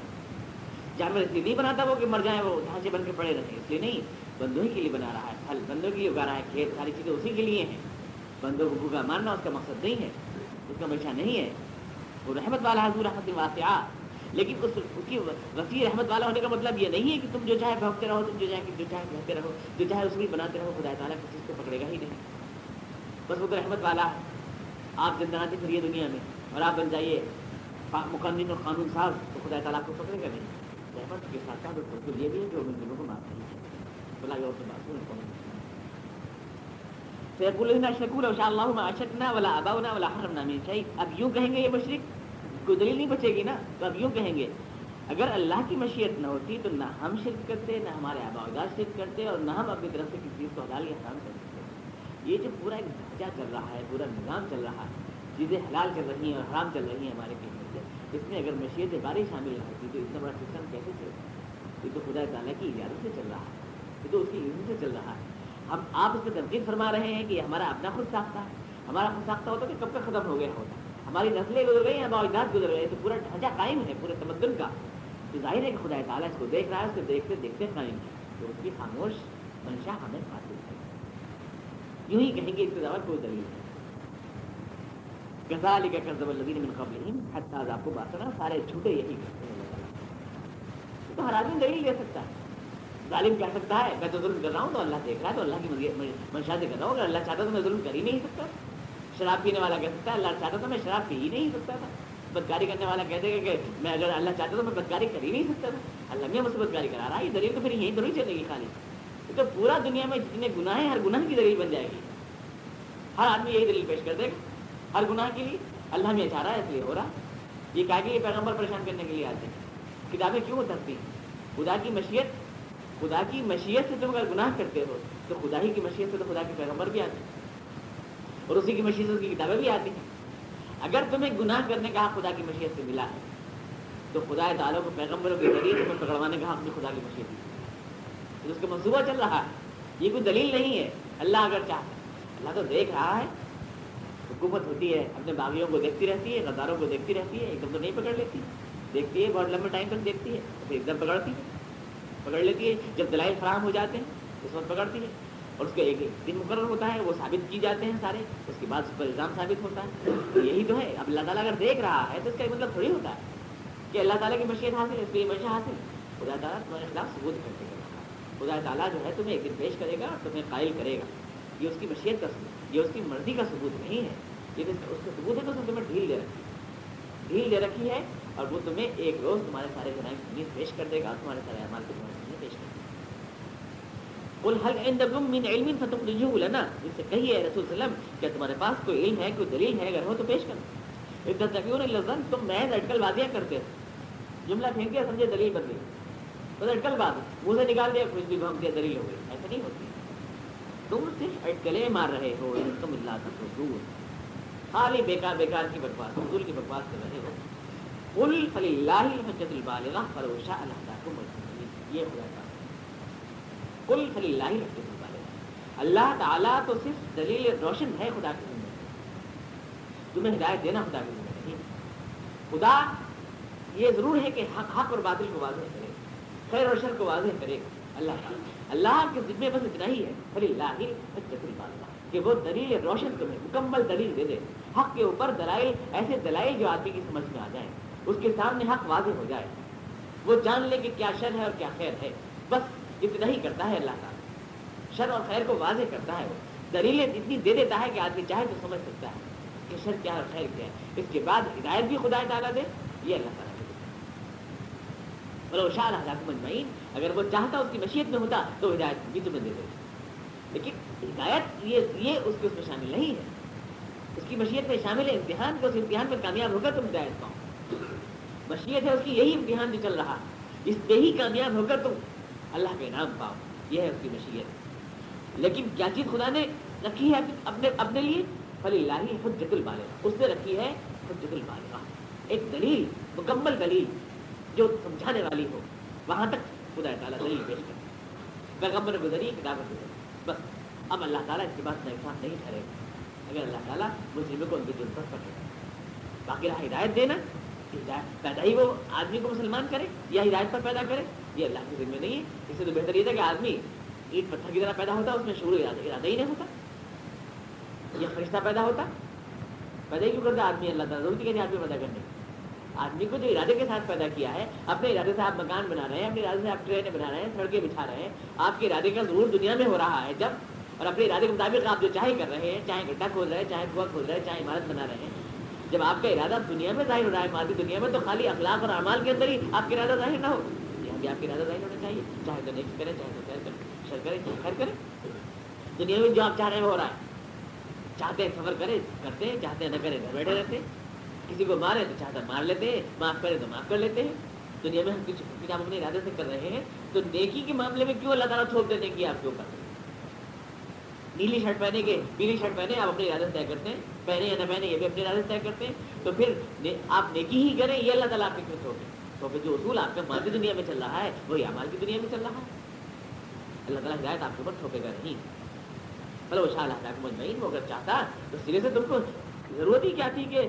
جانور اس لیے نہیں بناتا وہ کہ مر جائیں، وہ ڈھانچے بن کے پڑے رہے اس لیے نہیں۔ بندوں ہی کے لیے بنا رہا ہے۔ پھل بندوں کے لیے اگا رہا ہے۔ کھیت ساری چیزیں اسی کے لیے ہیں۔ بندوں کو بھوکا مارنا اس کا مقصد نہیں ہے۔ اس کا منشا نہیں ہے۔ وہ رحمت والا حضور رحمت واقعہ لیکن اس اس کی وسیع رحمت والا ہونے کا مطلب یہ نہیں ہے کہ تم جو چاہے بھوکتے رہو، تم جو چاہے جو چاہے کہتے رہو، جو چاہے اس میں بناتے رہو خدا تعالیٰ کسی چیز کو پکڑے گا ہی نہیں۔ بس وہ تو رحمت والا ہے۔ آپ زندگی پھریے دنیا میں اور آپ بن جائیے مقنن اور قانون صاحب تو خدا تعالیٰ کو پکڑے گا نہیں۔ رحمت کے ساتھ ساتھ بالکل یہ بھی ہے جو ان دنوں کو معاف نہیں اللہ ولا اباؤنا ولا حرمنا من شيء اب یوں کہیں گے یہ مشرق کوئی دلیل نہیں بچے گی نا تو اب یوں کہیں گے اگر اللہ کی مشیت نہ ہوتی تو نہ ہم شرک کرتے نہ ہمارے آبا اجاد شرک کرتے اور نہ ہم اپنی طرف سے کسی چیز کو حلال یا حرام کر سکتے یہ جو پورا ایک ڈھانچہ چل رہا ہے پورا نظام چل رہا ہے چیزیں حلال چل رہی ہیں اور حرام چل رہی ہیں ہمارے کہنے سے اس میں اگر مشیت بارش شامل نہ ہوتی تو اتنا بڑا سسٹم کیسے چلتا یہ تو خدا تعالیٰ کی اجازت سے چل رہا ہے یہ تو اس کی عزت سے چل رہا ہے۔ ہم آپ اس پہ تنقید فرما رہے ہیں کہ ہمارا اپنا خود ساختہ ہے۔ ہمارا خود ساختہ ہوتا کہ کب کا ختم ہو گیا ہوتا ہماری نسلیں گزر گئی ہیں باوجات گزر گئے تو پورا ڈھانچہ قائم ہے، پورے تمدن کا۔ تو ظاہر ہے کہ خدا تعالیٰ اس کو دیکھ رہا ہے، اس کو دیکھتے دیکھتے قائم ہے۔ تو اس کی خاموش منشا ہمیں حاصل ہے۔ یوں ہی کہیں گے اس کے علاوہ کوئی دلیل نہیں۔ غزال کا قرض الدین من قبل حتیٰ آپ کو بات کرنا سارے جھوٹے یہی کرتے ہیں۔ تو ہر آدمی دلیل لے سکتا ہے۔ ظالم کہہ سکتا ہے، میں تو ظلم کر رہا ہوں تو اللہ دیکھ رہا ہے، تو اللہ کی منشا سے کر رہا ہوں، اگر اللہ چاہتا تو میں ظلم کر ہی نہیں سکتا۔ شراب پینے والا کہہ سکتا ہے، اللہ چاہتا تو میں شراب پی ہی نہیں سکتا تھا۔ بدکاری کرنے والا کہہ دے گا کہ میں اگر اللہ چاہتا تو میں بدکاری کر ہی نہیں سکتا تھا۔ اللہ میں مجھ سے بدکاری کرا رہا ہے، یہ دلیل تو پھر یہیں ضروری چلے گی خالی۔ تو پورا دنیا میں جتنے گناہ ہیں، ہر گناہ کی دلیل بن جائے گی۔ ہر آدمی یہی دلیل پیش کر دے گا۔ ہر گناہ کے لیے اللہ ہمیں چاہ رہا ہے، اس لیے ہو رہا۔ یہ کہا کہ یہ پیغمبر پریشان کرنے کے لیے آتے ہیں۔ کتابیں کیوں اترتی ہیں؟ خدا کی مشیت خدا کی مشیت سے تم اگر گناہ کرتے ہو، تو خدا ہی کی مشیت سے تو خدا کے پیغمبر بھی آتے ہیں۔ اور اسی کی مشیت سے اس کی کتابیں بھی آتی ہیں۔ اگر تمہیں گناہ کرنے کا حق خدا کی مشیت سے ملا ہے، تو خدا تعالیٰ کو پیغمبروں کے ذریعے تمہیں پکڑوانے کا حق بھی خدا کی مشیت دی اس کا منصوبہ چل رہا ہے۔ یہ کوئی دلیل نہیں ہے۔ اللہ اگر چاہتا اللہ تو دیکھ رہا ہے۔ حکومت ہوتی ہے، اپنے باغیوں کو دیکھتی رہتی ہے غداروں کو دیکھتی رہتی ہے، ایک دم تو نہیں پکڑ لیتی۔ دیکھتی ہے، بہت لمبے ٹائم تک دیکھتی ہے، پھر ایک دم پکڑتی ہے۔ پکڑ لیتی ہے، جب دلائل فراہم ہو جاتے ہیں، اس وقت پکڑتی ہے۔ اور اس کا ایک دن مقرر ہوتا ہے، وہ ثابت کی جاتے ہیں سارے، اس کے بعد اس پر الزام ثابت ہوتا ہے۔ یہی تو ہے۔ اب اللہ تعالیٰ اگر دیکھ رہا ہے تو اس کا مطلب تھوڑی ہوتا ہے کہ اللہ تعالیٰ کی مشیت حاصل ہے، اس کی مشیت حاصل خدا تعالیٰ تمہارے خلاف ثبوت کر دے گا خدا تعالیٰ جو ہے تمہیں ایک دن پیش کرے گا اور تمہیں قائل کرے گا۔ یہ اس کی مشیت کا ثبوت، یہ اس کی مرضی کا ثبوت نہیں ہے۔ یہ اس کا ثبوت ہے تو اس نے تمہیں ڈھیل دے رکھی ڈھیل دے رکھی ہے اور وہ تمہیں ایک روز تمہارے سارے جرائم جنائیں پیش کر دے گا تمہارے سارے اعمال کو تمہارے سامنے پیش کر دے گا۔ قل هل عندكم من علم فتخرجوه لنا؟ اس سے کہیے رسول صلی اللہ علیہ وسلم کہ تمہارے پاس کوئی علم ہے، کوئی دلیل ہے؟ اگر ہو تو پیش کرو۔ اذا تقیون اللذن تم محض اٹکل بازیاں کرتے ہو۔ جملہ پھینک دیا، سمجھے دلیل بن گئی۔ بس اٹکل باز منہ سے نکال دیا، کچھ بھی بھم دیا، دلیل ہو گئی۔ ایسا نہیں ہوتی تم صرف اٹکلے مار رہے ہو تم اللہ کا خالی بیکار بیکار کی بکواس حضور کی بکواس کر رہے ہو۔ قل فللہ الحجت البالغہ فلوشا اللہ کو یہ خدا کا کل خلی اللہ ہی رکھتے ہیں اللہ تعالیٰ تو صرف دلیل روشن ہے خدا کی زندگی تمہیں ہدایت دینا خدا کی زندگی خدا یہ ضرور ہے کہ حق حق اور باطل کو واضح کرے۔ خیر اور شر کو واضح کرے۔ اللہ تعالیٰ اللہ کے ذمے بس اتنا ہی ہے۔ خلی اللہ ہی کہ وہ دلیل روشن تمہیں، مکمل دلیل دے دے۔ حق کے اوپر دلائل، ایسے دلائل جو آدمی کی سمجھ میں آ جائیں۔ اس کے سامنے حق واضح ہو جائے۔ وہ جان لے کہ کیا شر ہے اور کیا خیر ہے۔ بس اتنا ہی کرتا ہے اللہ تعالیٰ۔ شر اور خیر کو واضح کرتا ہے وہ۔ دلیلیں اتنی دے دیتا ہے کہ آدمی چاہے تو سمجھ سکتا ہے کہ شر کیا اور خیر کیا ہے۔ اس کے بعد ہدایت بھی خدا تعالیٰ دے۔ یہ اللہ تعالیٰ بولو شاہ اللہ مجمعین، اگر وہ چاہتا اس کی مشیت میں ہوتا تو ہدایت بھی تمہیں دے دے لیکن ہدایت یہ یہ اس کے اس میں شامل نہیں ہے۔ اس کی مشیت میں شامل ہے، امتحان کو اس امتحان میں کامیاب ہوگا تم ہدایت پاؤ۔ مشیت ہے اس کی یہی امتحان جو چل رہا۔ اس پہ ہی کامیاب ہو کر تم اللہ کے نام پاؤ۔ یہ ہے اس کی مشیت۔ لیکن کیا چیز خدا نے رکھی ہے اپنے اپنے لیے؟ فلی اللہ حجت البالغ اس نے رکھی ہے حجت البالغ ایک دلیل، مکمل دلیل جو سمجھانے والی ہو۔ وہاں تک خدا تعالیٰ دلیل پیش کر پیغمبر گزری، کتاب بس اب اللہ تعالیٰ اس کے بعد انصاف نہیں ٹھہرے گا اگر اللہ تعالیٰ مسلموں کو ان کی ضرورت پڑے باقی رہا ہدایت دینا ہدایت پیدا ہی وہ آدمی کو مسلمان کرے یا ہدایت پر پیدا کرے یہ اللہ کے ذمہ نہیں ہے اس سے تو بہتر یہ تھا کہ آدمی اینٹ پتھر کی طرح پیدا ہوتا اس میں شروع ارادہ ارادہ ہی نہیں ہوتا یہ فرشتہ پیدا ہوتا پیدا ہی کیوں کرتا آدمی اللہ تعالیٰ ضرورت کہتے آدمی پیدا کرنے آدمی کو جو ارادے کے ساتھ پیدا کیا ہے، اپنے ارادے سے آپ مکان بنا رہے ہیں، اپنے ارادے سے آپ ٹرینیں بنا رہے ہیں، سڑکیں بچھا رہے ہیں، آپ کے ارادے کا ضرور دنیا میں ہو رہا ہے جب، اور اپنے ارادے کے مطابق آپ جو چاہے کر رہے ہیں، چاہے گڈھا کھول رہے ہیں، چاہے کنواں کھول رہے ہیں، چاہے عمارت بنا رہے ہیں۔ جب آپ کا ارادہ دنیا میں ظاہر ہو رہا ہے، مادی دنیا میں، تو خالی اخلاق اور اعمال کے اندر ہی آپ کا ارادہ ظاہر نہ ہو۔ بھی آپ کی ارادہ ظاہر ہونا چاہیے۔ چاہے تو نیک کرے چاہے تو خیر کرے شر کرے چاہے خیر کرے دنیا میں جو آپ چاہ رہے ہیں وہ ہو رہا ہے۔ چاہتے ہیں سفر کرے کرتے ہیں، چاہتے ہیں نہ کرے گھر بیٹھے رہتے ہیں۔ کسی کو مارے تو چاہتا مار لیتے ہیں، معاف کرے تو معاف کر لیتے ہیں۔ دنیا میں ہم کچھ کچھ آپ اپنے ارادے سے کر رہے ہیں، تو نیکی کے معاملے میں کیوں اللہ تعالیٰ تھوپ دینے کی آپ کے اوپر نیلی شرٹ پہنے کے، پیلی شرٹ پہنے آپ اپنے ارادے طے کرتے ہیں، پہنے یا نہ پہنے یہ بھی اپنے ارادے طے کرتے ہیں۔ تو پھر آپ نیکی ہی کریں، یہ اللہ تعالیٰ آپ کے کیوں تھوپے تو پھر جو اصول آپ کے مادی دنیا میں چل رہا ہے، وہی امال کی دنیا میں چل رہا ہے۔ اللہ تعالیٰ ہدایت آپ کے اوپر ٹھوکے گا نہیں۔ چلو وہ شاہ اللہ مجمعین وہ اگر چاہتا تو سرے سے تم کو ضرورت ہی کیا تھی کہ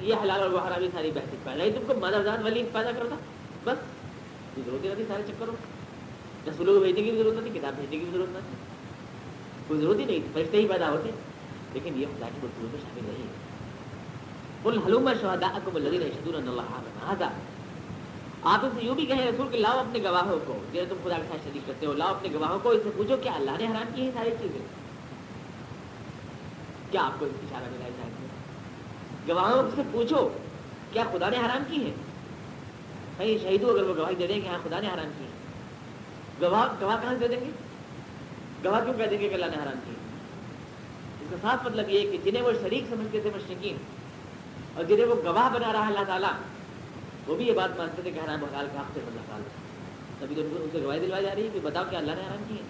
یہ حلال اور وہ حرامی ساری بحث پیدا ہی تم کو مدرزاد ولی پیدا کرتا بس۔ ضرورت ہی نہیں سارے چکروں رسولوں کو بھیجنے کی بھی ضرورت نہیں کتاب بھیجنے کی بھی ضرورت نہیں کوئی ضرورت ہی نہیں تھی، فرشتے ہی پیدا ہوتے لیکن یہ خدا کی گفتگو میں شامل نہیں ہے۔ بول حلوم شہدا اکم الدین شدور اللہ آپ ان سے یوں بھی کہیں، رسول کہ لاؤ اپنے گواہوں کو۔ جیسے تم خدا کے ساتھ شریک کرتے ہو، لاؤ اپنے گواہوں کو اس سے پوچھو کیا اللہ نے حرام کی ہے ساری چیزیں۔ کیا آپ کو اس اشارہ ملا چاہتے ہیں گواہوں سے پوچھو کیا خدا نے حرام کی ہے؟ بھائی، شہیدوں اگر وہ گواہی دے دیں کہ ہاں خدا نے حرام کی ہے۔ گواہ گواہ کہاں سے دے دیں گے؟ گواہ کیوں کہہ دیں گے کہ اللہ نے حرام کی اس کا صاف مطلب یہ ہے کہ جنہیں وہ شریک سمجھتے تھے مشرقین اور جنہیں وہ گواہ بنا رہا ہے اللہ تعالیٰ، وہ بھی یہ بات مانتے تھے کہ حرام حلال کا آپ سے اللہ تعالیٰ تبھی تو ان سے گواہی دلوائی جا رہی ہے کہ بتاؤ کہ اللہ نے حرام کی ہے۔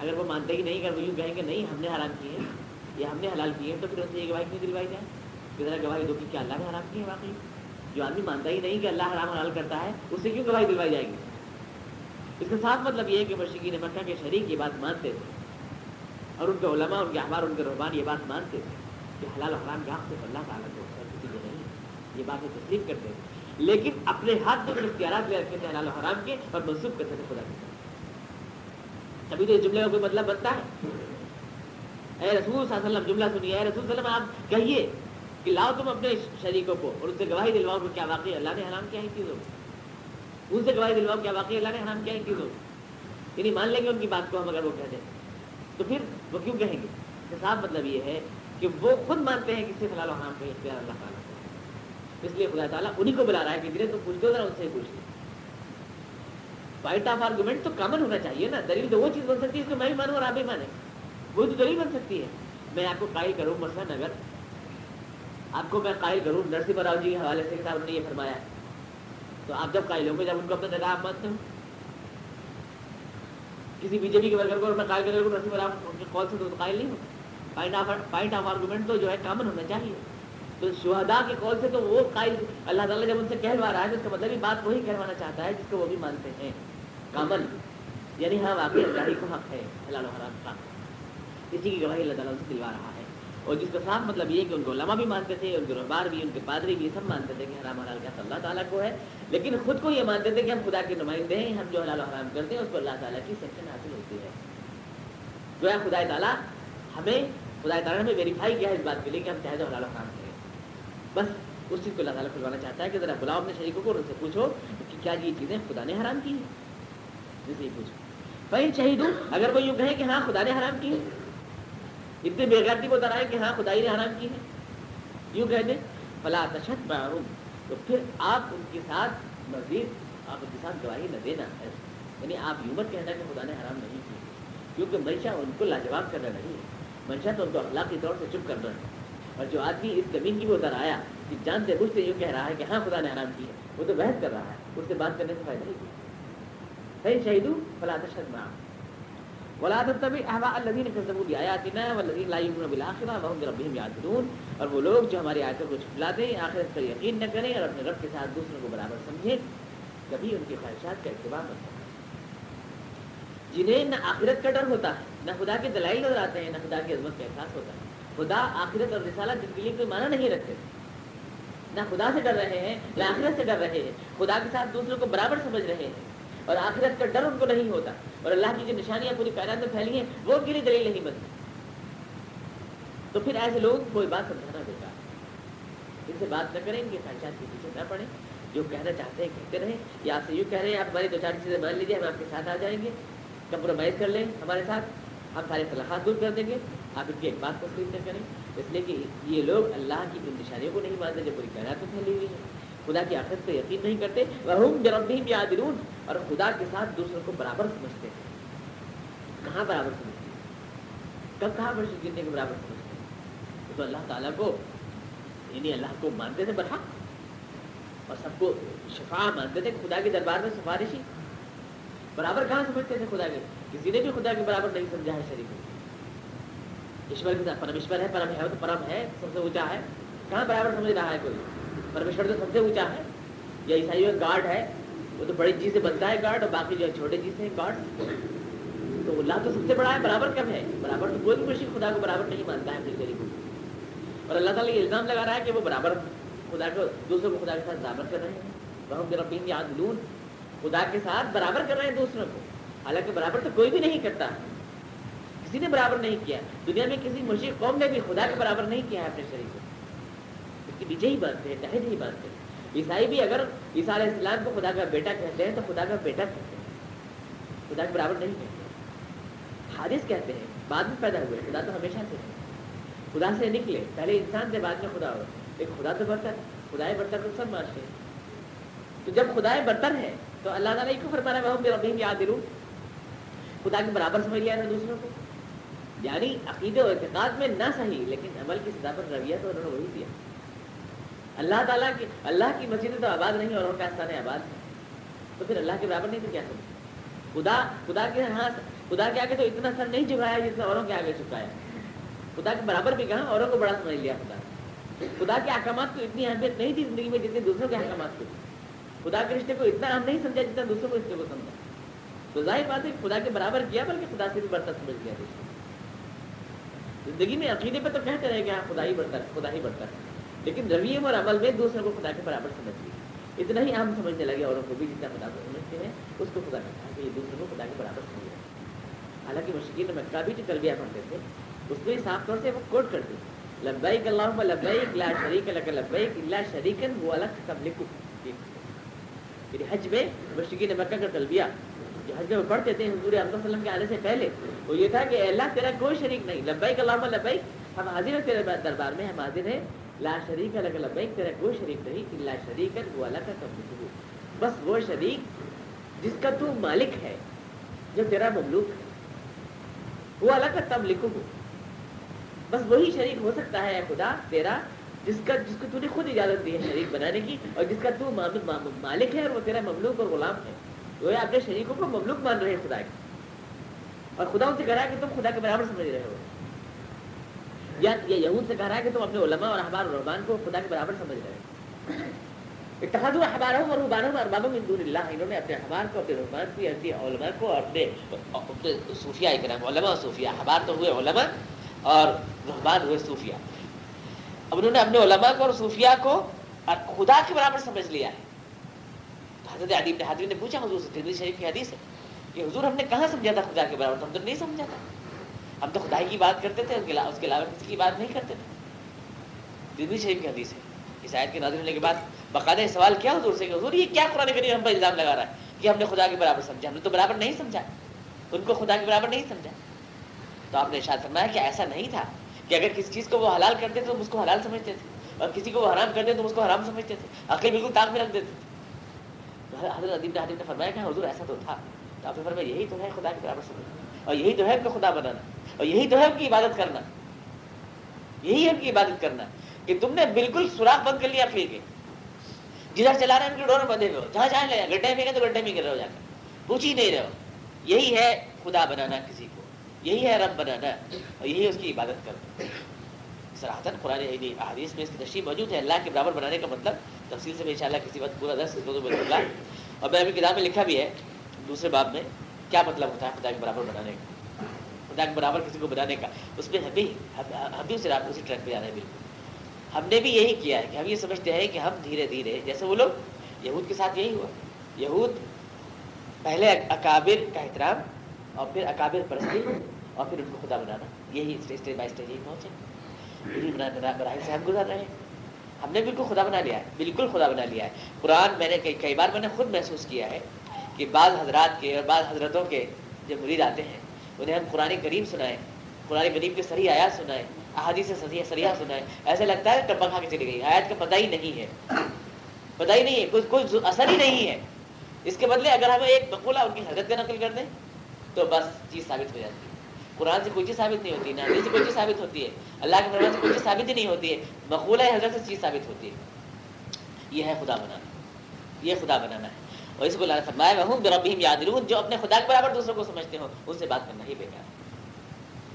اگر وہ مانتے ہی نہیں، اگر وہ یوں کہیں گے نہیں، ہم نے حرام کی ہے۔ یا ہم نے حلال کی ہے تو پھر ان سے یہ گواہی کیوں دلوائی جائے؟ ذرا گواہی دو کہ کیا اللہ نے حرام کی ہے واقعی؟ جو آدمی مانتا ہی نہیں کہ اللہ حرام حلال کرتا ہے، اس سے کیوں گواہی دلوائی جائے گی؟ اس کا ساتھ مطلب یہ ہے کہ مشرقین مکہ کے شریک یہ بات مانتے تھے، اور ان کے علماء، ان کے احبار، ان کے رحبان یہ بات مانتے تھے کہ حلال حرام کے حق سے اللہ تعالیٰ کو کسی کو نہیں۔ یہ باتیں تسلیم کرتے تھے۔ لیکن اپنے ہاتھ میں اختیارات لے رکھتے تھے حلال و حرام کے اور منسوخ کرتے تھے خدا کے تبھی تو اس جملے کا کوئی مطلب بنتا ہے؟ اے رسول صلی اللہ علیہ وسلم، جملہ سنیے، اے رسول صلی اللہ علیہ وسلم، آپ کہیے کہ لاؤ تم اپنے شریکوں کو اور ان سے گواہی دلواؤ کہ کیا واقعی اللہ نے حرام کیا ہے چیزوں ان سے گواہی دلواؤ کیا واقعی اللہ نے حرام کیا ہے چیزوں یعنی مان لیں گے ان کی بات کو ہم اگر وہ کہہ دیں۔ تو پھر وہ کیوں کہیں گے؟ صاف مطلب یہ ہے کہ وہ خود مانتے ہیں کہ صرف حلال و حرام کا اختیار اللہ تعالیٰ کو اس لیے خدا تعالیٰ انہیں کو بلا رہا ہے کہ جنہیں تم پوچھ دو ذرا ان سے پوچھ لو پوائنٹ آف آرگومنٹ تو کامن ہونا چاہیے نا۔ دلیل تو وہ چیز بن سکتی ہے، اس کو میں بھی مانوں اور آپ بھی مانیں۔ وہ تو دلیل بن سکتی ہے۔ میں آپ کو قائل کروں مثلاً اگر آپ کو میں قائل کروں نرسم راؤ جی کے حوالے سے صاحب نے یہ فرمایا۔ تو آپ جب قائل ہوں گے، جب ان کو اپنا جگہ آپ مانتے ہوں۔ کسی بی جے پی کے ورکر کو میں قائل کروں نرسم راؤ کے کال سے تو قائل نہیں ہوں۔ Point of point of argument تو جو ہے کامن ہونا چاہیے۔ تو شہدا کے کال سے تو وہ قائل اللہ تعالیٰ جب ان سے کہلوا رہا ہے تو اس کا مطلب بات وہی کہلوانا چاہتا ہے جس کو وہ بھی مانتے ہیں۔ کامن یعنی ہاں واقعی اللہ کو حق ہے، حلال و حرام کا۔ اسی کی گواہی اللہ تعالیٰ سے دلوا رہا ہے۔ اور جس کا صاف مطلب یہ کہ ان کو علماء بھی مانتے تھے، ان کے رحبار بھی، ان کے پادری بھی، سب مانتے تھے کہ حرام حلال کا اللہ تعالیٰ کو ہے۔ لیکن خود کو یہ مانتے تھے کہ ہم خدا کے نمائندے ہیں، ہم جو حلال و حرام کرتے ہیں، اس کو اللہ تعالیٰ کی سیکشن حاصل ہوتی ہے۔ جو ہے خدا تعالیٰ ہمیں خدا تعالیٰ نے ویریفائی کیا ہے اس بات کے لیے کہ ہم چاہے تو حلال و حرام کریں۔ بس اس چیز کو اللہ تعالیٰ کھلوانا چاہتا ہے کہ ذرا بلاؤ اپنے شریکوں کو ان سے پوچھو کہ کیا یہ چیزیں خدا نے حرام کی ہیں۔ جسے یہ پوچھو۔ بھائی شہید ہوں اگر وہ یوں کہیں کہ ہاں خدا نے حرام کی ہے اتنے بےغیرتی کو ڈرائے کہ ہاں خدائی نے حرام کی ہے۔ یوں کہہ دیں، فلا تشد معروم۔ تو پھر آپ ان کے ساتھ مزید، آپ ان کے ساتھ گواہی نہ دینا۔ ہے یعنی آپ یوں مت کہنا کہ خدا نے حرام نہیں کی۔ کیونکہ منشا ان کو لاجواب کرنا نہیں ہے۔ منشا تو ان کو اخلاقی طور سے چپ کرنا ہے۔ اور جو آدمی اس زمین کی بھی ادھر آیا کہ جانتے بوجھتے یوں کہہ رہا ہے کہ ہاں خدا نے حرام کی ہے، وہ تو بحث کر رہا ہے۔ اس سے بات کرنے سے فائدہ نہیں۔ صحیح شہید فلا تشد معروم۔ ولا تتبع اهواء الذين كذبوا بآياتنا والذين لا يؤمنون بالآخرة وهم بربهم يعدلون اور وہ لوگ جو ہماری آیتوں کو چھپلاتے ہیں، آخرت پر یقین نہ کریں اور اپنے رب کے ساتھ دوسروں کو برابر سمجھیں، کبھی ان کی خواہشات کا اتباع مت کریں۔ جنہیں نہ آخرت کا ڈر ہوتا ہے، نہ خدا کے دلائل نظر آتے ہیں، نہ خدا کی عظمت کا احساس ہوتا ہے۔ خدا آخرت اور رسالہ جن کے لیے کوئی معنی نہیں رکھتے۔ نہ خدا سے ڈر رہے ہیں، نہ آخرت سے ڈر رہے ہیں۔ خدا کے ساتھ دوسروں کو برابر سمجھ رہے ہیں۔ اور آخرت کا ڈر ان کو نہیں ہوتا۔ اور اللہ کی جو نشانیاں پوری کائنات میں پھیلی ہیں، وہ ان کے لیے دلیل نہیں بنتی۔ تو پھر ایسے لوگ کوئی بات سمجھانا بیکار ان سے بات نہ کریں، ان کی خواہشات کے پیچھے نہ پڑیں جو کہنا چاہتے ہیں کہتے رہیں۔ یا آپ سے یوں کہہ رہے ہیں، آپ ہماری دو چار چیزیں مان لیجیے ہم آپ کے ساتھ آ جائیں گے۔ کمپرومائز کر لیں ہمارے ساتھ۔ ہم سارے صلاحات دور کر دیں گے۔ آپ ان کی ایک بات تسلیم نہ کریں۔ اس لیے کہ یہ لوگ اللہ کی ان نشانیوں کو نہیں مانتے جو پوری کائنات میں پھیلی ہوئی ہے خدا کی آخرت پہ یقین نہیں کرتے وہ جربیم یادرون اور خدا کے ساتھ دوسروں کو برابر سمجھتے ہیں۔ کہاں برابر سمجھتے ہیں؟ کب کہاں پر گرنے کے برابر سمجھتے ہیں؟ تو اللہ تعالیٰ کو یعنی اللہ کو مانتے تھے برحق اور سب کو شفا مانتے تھے خدا کے دربار میں سفارشی۔ برابر کہاں سمجھتے تھے خدا کے؟ کسی نے بھی خدا کے برابر نہیں سمجھا ہے شریک۔ ایشور کے ساتھ پرمیشور ہے، پرم ہے تو پرم ہے، سب سے اونچا ہے۔ کہاں برابر سمجھ رہا ہے کوئی؟ پرمیشور تو سب سے اونچا ہے۔ یا عیسائیوں کا گارڈ ہے، وہ تو بڑی چیز سے بنتا ہے گارڈ، اور باقی جو ہے چھوٹے چیز سے گارڈ۔ تو اللہ تو سب سے بڑا ہے، برابر کم ہے؟ برابر تو کوئی بھی مشین خدا کو برابر نہیں مانتا ہے اپنی طریقے اور اللہ تعالیٰ یہ الزام لگا رہا ہے کہ وہ برابر خدا کو، دوسروں کو خدا کے ساتھ برابر کر رہے ہیں۔ بہت ربین یاد لون خدا کے ساتھ برابر کر رہے ہیں دوسروں کو۔ حالانکہ برابر تو کوئی بھی نہیں کرتا۔ کسی نے برابر نہیں کیا۔ دنیا میں کسی مشرق قوم نے بھی خدا کے برابر نہیں کیا ہے، اپنے شریک کو۔ اس کی نیچے ہی بانتے ہیں ہی بانتے ہیں عیسائی بھی اگر عیسیٰ علیہ السلام کو خدا کا بیٹا کہتے ہیں تو خدا کا بیٹا کہتے ہیں۔ خدا کے برابر نہیں کہتے۔ حادث کہتے ہیں، بعد میں پیدا ہوئے، خدا تو ہمیشہ سے خدا سے نکلے، پہلے انسان سے بعد میں خدا ہو ایک خدا تو برتر خدا برتر تو سب مانتے ہیں۔ تو جب خدا برتر ہے تو اللہ تعالیٰ کو فرمانا میں ہوں ابھی یاد دوں خدا کے برابر سمجھ لیا تھا دوسروں کو؟ یعنی عقیدے و اعتقاد میں نہ صحیح، لیکن عمل کی سطح پر رویہ تو انہوں نے وہی دیا۔ اللہ تعالیٰ کی اللہ کی مسجد تو آباد نہیں اور کا آباد ہے تو پھر اللہ کے برابر نہیں تو کیا سمجھ خدا خدا کے ہاں خدا کے آگے تو اتنا سر نہیں جھکایا جتنا اوروں کے آگے چکایا خدا کے برابر بھی کہاں اوروں کو بڑا سمجھ لیا خدا۔ خدا کے احکامات کو اتنی اہمیت نہیں تھی زندگی میں جتنے دوسروں کے احکامات کو۔ خدا کے رشتے کو اتنا اہم نہیں سمجھا جتنا دوسروں کو رشتے کو سمجھا۔ تو ظاہر بات ہے خدا کے برابر کیا بلکہ خدا سے بھی بڑھتا سمجھ گیا زندگی میں عقیدے پہ تو کہتے رہے کہ ہاں خدا ہی بڑھتا ہے خدا ہی بڑھتا ہے لیکن رویے اور عمل میں دوسروں کو خدا کے برابر سمجھ لیا اتنا ہی اہم سمجھنے لگے اوروں کو بھی جتنا خدا کو سمجھتے ہیں، اس کو خدا کہتا ہے کہ یہ دوسروں کو خدا کے برابر سمجھ رہے حالانکہ مشکل مکہ بھی جو تلبیہ پڑھتے تھے، اس میں صاف طور سے وہ کوٹ کرتے لبیک اللہ لبیک لا شریک لک، لبیک الا شریکن وہ الگ تملک یعنی حج میں مشکین مکہ کا تلبیہ، جو حج میں پڑھتے تھے، حضور علیہ وسلم کے آنے سے پہلے، وہ یہ تھا کہ اللہ تیرا کوئی شریک نہیں، لبیک اللہ لبیک، ہم حاضر ہیں تیرے دربار میں، ہم حاضر ہیں لا شریک الگ لبیک تیرا کوئی شریک نہیں اللہ شریک وہ الگ کا تملک بس وہ شریک جس کا تو مالک ہے، جو تیرا مملوک ہے۔ وہ الگ کا تب لکھو بس وہی شریک ہو سکتا ہے خدا، تیرا، جس کا، جس کو تو نے خود اجازت دی ہے شریک بنانے کی، اور جس کا تو مالک ہے، اور وہ تیرا مملوک اور غلام ہے۔ وہ اپنے شریکوں کو مملوک مان رہے ہیں خدا کے۔ اور خدا ان سے کہہ رہا ہے کہ تم خدا کے برابر سمجھ رہے ہو۔ یا یہ یہود سے کہہ رہا ہے کہ تم اپنے علماء اور احبار اور رحمان کو خدا کے برابر سمجھ رہے ہو۔ اتحاد احبار اور رحبان ہوں ارباب من دون اللہ، انہوں نے اپنے احبار کو، اپنے رحمان کی اپنے علماء کو اپنے اپنے صوفیہ اکرام علماء صوفیہ احبار تو ہوئے علماء اور رحبان ہوئے صوفیہ اب انہوں نے اپنے علماء کو اور صوفیہ کو اور خدا کے برابر سمجھ لیا ہے۔ حضرت عدیب نے حاضری نے پوچھا، حضور سے شریف کی حدیث ہے کہ حضور ہم نے کہاں سمجھا تھا خدا کے برابر؟ تو ہم تو نہیں سمجھا تھا۔ ہم تو خدائی کی بات کرتے تھے، اس کے علاوہ کسی کی بات نہیں کرتے تھے۔ ترمیز شریف کی حدیث ہے اس آیت کے نازل ہونے کے بعد باقاعدہ سوال کیا حضور سے کہ حضور یہ کیا قرآن کریم ہم پر الزام لگا رہا ہے کہ ہم نے خدا کے برابر سمجھا؟ ہم نے تو برابر نہیں سمجھا۔ ان کو خدا کے برابر نہیں سمجھا۔ تو آپ نے ارشاد فرمایا کہ ایسا نہیں تھا کہ اگر کسی چیز کو وہ حلال کرتے تو ہم اس کو حلال سمجھتے تھے، اور کسی کو وہ حرام کرتے تو اس کو حرام سمجھتے تھے۔ عقل بالکل تاک میں رکھ دیتے تھے۔ حضرت عدیم حدیم نے فرمایا کہ ہاں، حضور ایسا تو تھا۔ تو آپ نے فرمایا یہی تو ہے، خدا کے برابر سمجھنا۔ اور یہی تو ہے ان کو خدا بنانا اور یہی تو ہے ان کی عبادت کرنا یہی ہے ان کی عبادت کرنا کہ تم نے بالکل سوراخ بند کر لیا عقلی کے جدھر چلا رہے ہیں ان کے ڈور بندے ہوئے ہو جہاں جہاں لے گڈھے میں گئے تو گڈھے میں گر رہے ہو جا کر پوچھ ہی نہیں رہے ہو یہی ہے خدا بنانا کسی کو یہی ہے رب بنانا اور یہی اس کی عبادت کرنا سراہتن قرآن حدیث میں اس کی تشریح موجود ہے اللہ کے برابر بنانے کا مطلب تفصیل سے میں انشاءاللہ کسی وقت پورا درس اللہ اور میں ابھی کتاب میں لکھا بھی ہے دوسرے باب میں کیا مطلب ہوتا ہے خدا کے برابر بنانے کا؟ خدا کے برابر کسی کو بنانے کا؟ اس میں ہم بھی ہم بھی اسے اسی ٹریک پہ جا رہے ہیں بالکل۔ ہم نے بھی یہی کیا ہے کہ ہم یہ سمجھتے ہیں کہ ہم دھیرے دھیرے، جیسے وہ لوگ یہود کے ساتھ یہی ہوا۔ یہود پہلے اکابر کا احترام اور پھر اکابر پرستی اور پھر ان کو خدا بنانا۔ یہی اسٹیج بائی اسٹیج یہی پہنچے۔ یہی براہ سے ہم گزر رہے ہیں۔ ہم نے بالکل خدا بنا لیا ہے۔ بالکل خدا بنا لیا ہے۔ قرآن میں نے کئی کئی بار میں نے خود محسوس کیا ہے کہ بعض حضرات کے اور بعض حضرتوں کے جو مرید آتے ہیں، انہیں ہم قرآن کریم سنائیں، قرآن کریم کے صحیح آیات سنائیں، احادیث سے سریح سنائیں، ایسے لگتا ہے ٹپا کھا کے چلی گئی، آیات کا پتہ ہی نہیں ہے۔ پتہ ہی نہیں ہے کوئی کوئی اثر ہی نہیں ہے۔ اس کے بدلے اگر ہمیں ایک مقولہ ان کی حضرت کا نقل کر دیں، تو بس چیز ثابت ہو جاتی ہے۔ قرآن سے کوئی چیز ثابت نہیں ہوتی، نہ حدیث سے کوئی چیز ثابت ہوتی ہے، اللہ کے فرمان سے کوئی چیز ثابت ہی نہیں ہوتی ہے۔ مقولہ حضرت سے چیز ثابت ہوتی ہے۔ یہ ہے خدا بنانا۔ یہ خدا بنانا ہے۔ اور اس کو اللہ نے فرمایا میں ہوں ربہم یادرون جو اپنے خدا کے برابر دوسروں کو سمجھتے ہو ان سے بات کرنا ہی بیکار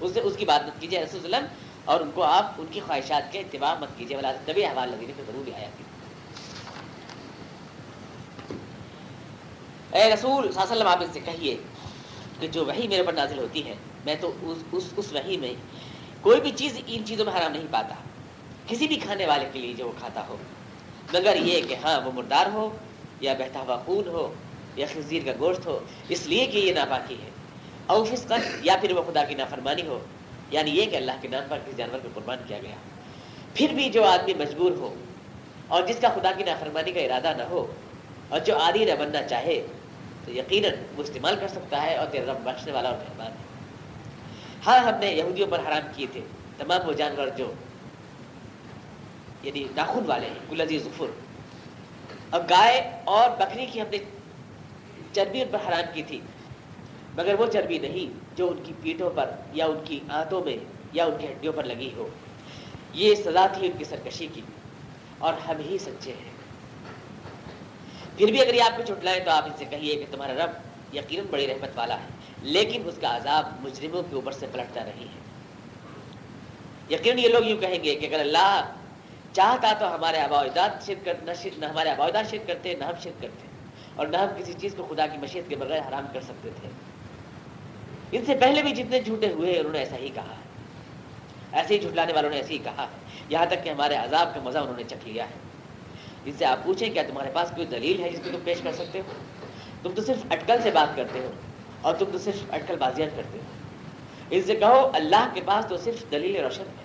اس سے اس کی بات مت کیجیے رسول اللہ اور ان کو آپ ان کی خواہشات کے اتباع مت کیجیے والا تبھی احوال لگی پھر ضرور آیا۔ اے رسول صلی اللہ علیہ وسلم آپ ان سے کہیے کہ جو وہی میرے پر نازل ہوتی ہے میں تو اس اس, اس وحی میں کوئی بھی چیز ان چیزوں میں حرام نہیں پاتا۔ کسی بھی کھانے والے کے لیے جو وہ کھاتا ہو۔ مگر یہ کہ ہاں وہ مردار ہو یا بہتا ہوا خون ہو، یا خنزیر کا گوشت ہو، اس لیے کہ یہ ناپاکی ہے۔ اوفس کا یا پھر وہ خدا کی نافرمانی ہو یعنی یہ کہ اللہ کے نام پر کسی جانور کو قربان کیا گیا۔ پھر بھی جو آدمی مجبور ہو، اور جس کا خدا کی نافرمانی کا ارادہ نہ ہو، اور جو عادی نہ بننا چاہے، تو یقیناً وہ استعمال کر سکتا ہے اور تیرا رب بخشنے والا اور مہربان ہے۔ ہاں ہم نے یہودیوں پر حرام کیے تھے، تمام وہ جانور جو یعنی ناخن والے ہیں گلزی ظفر اب گائے اور بکری کی ہم نے چربی ان پر حرام کی تھی، مگر وہ چربی نہیں جو ان کی پیٹوں پر یا ان کی آنتوں میں یا ان کی ہڈیوں پر لگی ہو۔ یہ سزا تھی ان کی سرکشی کی، اور ہم ہی سچے ہیں۔ پھر بھی اگر یہ آپ کو چھٹلائیں تو آپ ان سے کہیے کہ تمہارا رب یقیناً بڑی رحمت والا ہے، لیکن اس کا عذاب مجرموں کے اوپر سے پلٹتا نہیں ہے۔ یقیناً یہ لوگ یوں کہیں گے کہ اگر اللہ چاہتا تو ہمارے آبا اجداد شرک نہ ہمارے آبا اجداد شرک کرتے، نہ ہم شرک کرتے، اور نہ ہم کسی چیز کو خدا کی مشیت کے بغیر حرام کر سکتے تھے۔ ان سے پہلے بھی جتنے جھوٹے ہوئے، انہوں نے ایسا ہی کہا۔ ہے ایسے ہی جھٹلانے والوں نے ایسے ہی کہا۔ ہے یہاں تک کہ ہمارے عذاب کا مزہ انہوں نے چکھ لیا ہے۔ ان سے آپ پوچھیں، کیا تمہارے پاس کوئی دلیل ہے جس کو تم پیش کر سکتے ہو؟ تم تو صرف اٹکل سے بات کرتے ہو، اور تم تو صرف اٹکل بازیاں کرتے ہو۔ ان سے کہو، اللہ کے پاس تو صرف دلیل روشن ہے۔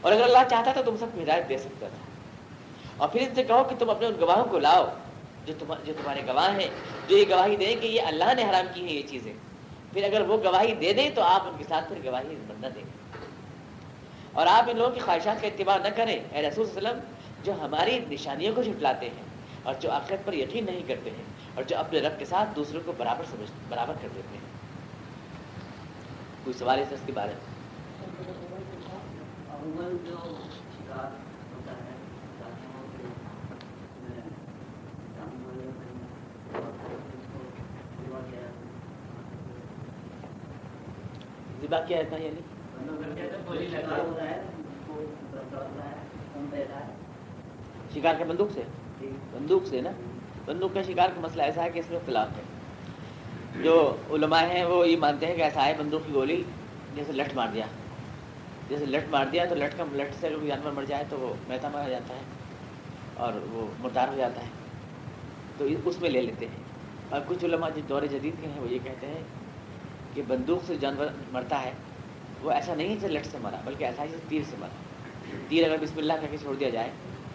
اور اگر اللہ چاہتا تو تم سب کو ہدایت دے سکتا تھا۔ اور پھر ان سے کہو کہ تم اپنے ان گواہوں کو لاؤ، جو تم جو تمہارے گواہ ہیں۔ جو یہ گواہی دیں کہ یہ اللہ نے حرام کی ہے یہ چیزیں۔ پھر اگر وہ گواہی دے دیں تو آپ ان کے ساتھ پھر گواہی بندہ دیں۔ اور آپ ان لوگوں کی خواہشات کا اتباع نہ کریں۔ اے رسول وسلم، جو ہماری نشانیوں کو جھٹلاتے ہیں اور جو آخرت پر یقین نہیں کرتے ہیں اور جو اپنے رب کے ساتھ دوسروں کو برابر سمجھ برابر کر دیتے ہیں۔ کوئی سوال ہے اس کے بارے میں؟ ذبح کیا ہے یعنی شکار کے بندوق سے بندوق سے نا بندوق کا شکار کا مسئلہ ایسا ہے کہ اس میں اختلاف ہے جو علماء ہیں وہ یہ مانتے ہیں کہ ایسا ہے بندوق کی گولی جیسے لٹ مار دیا جیسے لٹ مار دیا تو لٹ کا لٹ سے اگر جانور مر جائے تو وہ میتا مارا جاتا ہے اور وہ مردار ہو جاتا ہے۔ تو اس میں لے لیتے ہیں۔ اور کچھ علماء جو دور جدید کے ہیں وہ یہ کہتے ہیں کہ بندوق سے جانور مرتا ہے وہ ایسا نہیں ہے جیسے لٹ سے مرا، بلکہ ایسا ہے جیسے تیر سے مرا۔ تیر اگر بسم اللہ کر کے چھوڑ دیا جائے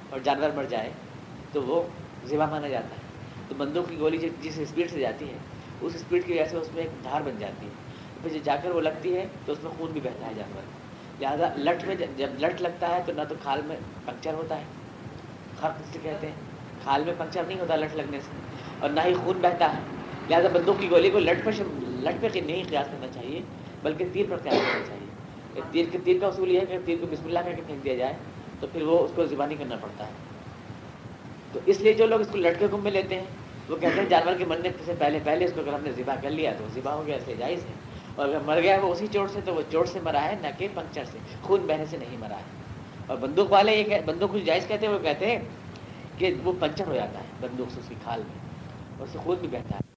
اور جانور مر جائے تو وہ ذبح مانا جاتا ہے۔ تو بندوق کی گولی جس اسپیڈ سے جاتی ہے، اس اسپیڈ کی وجہ سے اس میں ایک دھار بن جاتی ہے۔ پھر جب جا کر وہ لگتی ہے تو اس میں خون بھی بہتا ہے جانور۔ لہٰذا لٹ میں جب لٹ لگتا ہے تو نہ تو کھال میں پنکچر ہوتا ہے۔ خرق سے کہتے ہیں۔ کھال میں پنکچر نہیں ہوتا لٹ لگنے سے۔ اور نہ ہی خون بہتا ہے۔ لہٰذا بندوق کی گولی کو لٹ پر لٹ پہ نہیں قیاس کرنا چاہیے، بلکہ تیر پر قیاس کرنا چاہیے۔ تیر کے تیر کا اصول یہ ہے کہ تیر کو بسم اللہ کر کے پھینک دیا جائے، تو پھر وہ اس کو زبانی کرنا پڑتا ہے۔ تو اس لیے جو لوگ اس کو لٹکے گم میں لیتے ہیں، وہ کہتے ہیں جانور کے مرنے سے پہلے پہلے اس کو اگر ہم نے ذبح کر لیا تو ذبح ہو گیا، اس لیے جائز ہے۔ اور اگر مر گیا وہ اسی چوٹ سے، تو وہ چوٹ سے مرا ہے، نہ کہ پنکچر سے۔ خون بہنے سے نہیں مرا ہے۔ اور بندوق والے یہ بندوق کچھ جائز کہتے ہیں، وہ کہتے ہیں کہ وہ پنکچر ہو جاتا ہے بندوق سے، اس کی کھال میں، اور اس سے خون بھی بہتا ہے۔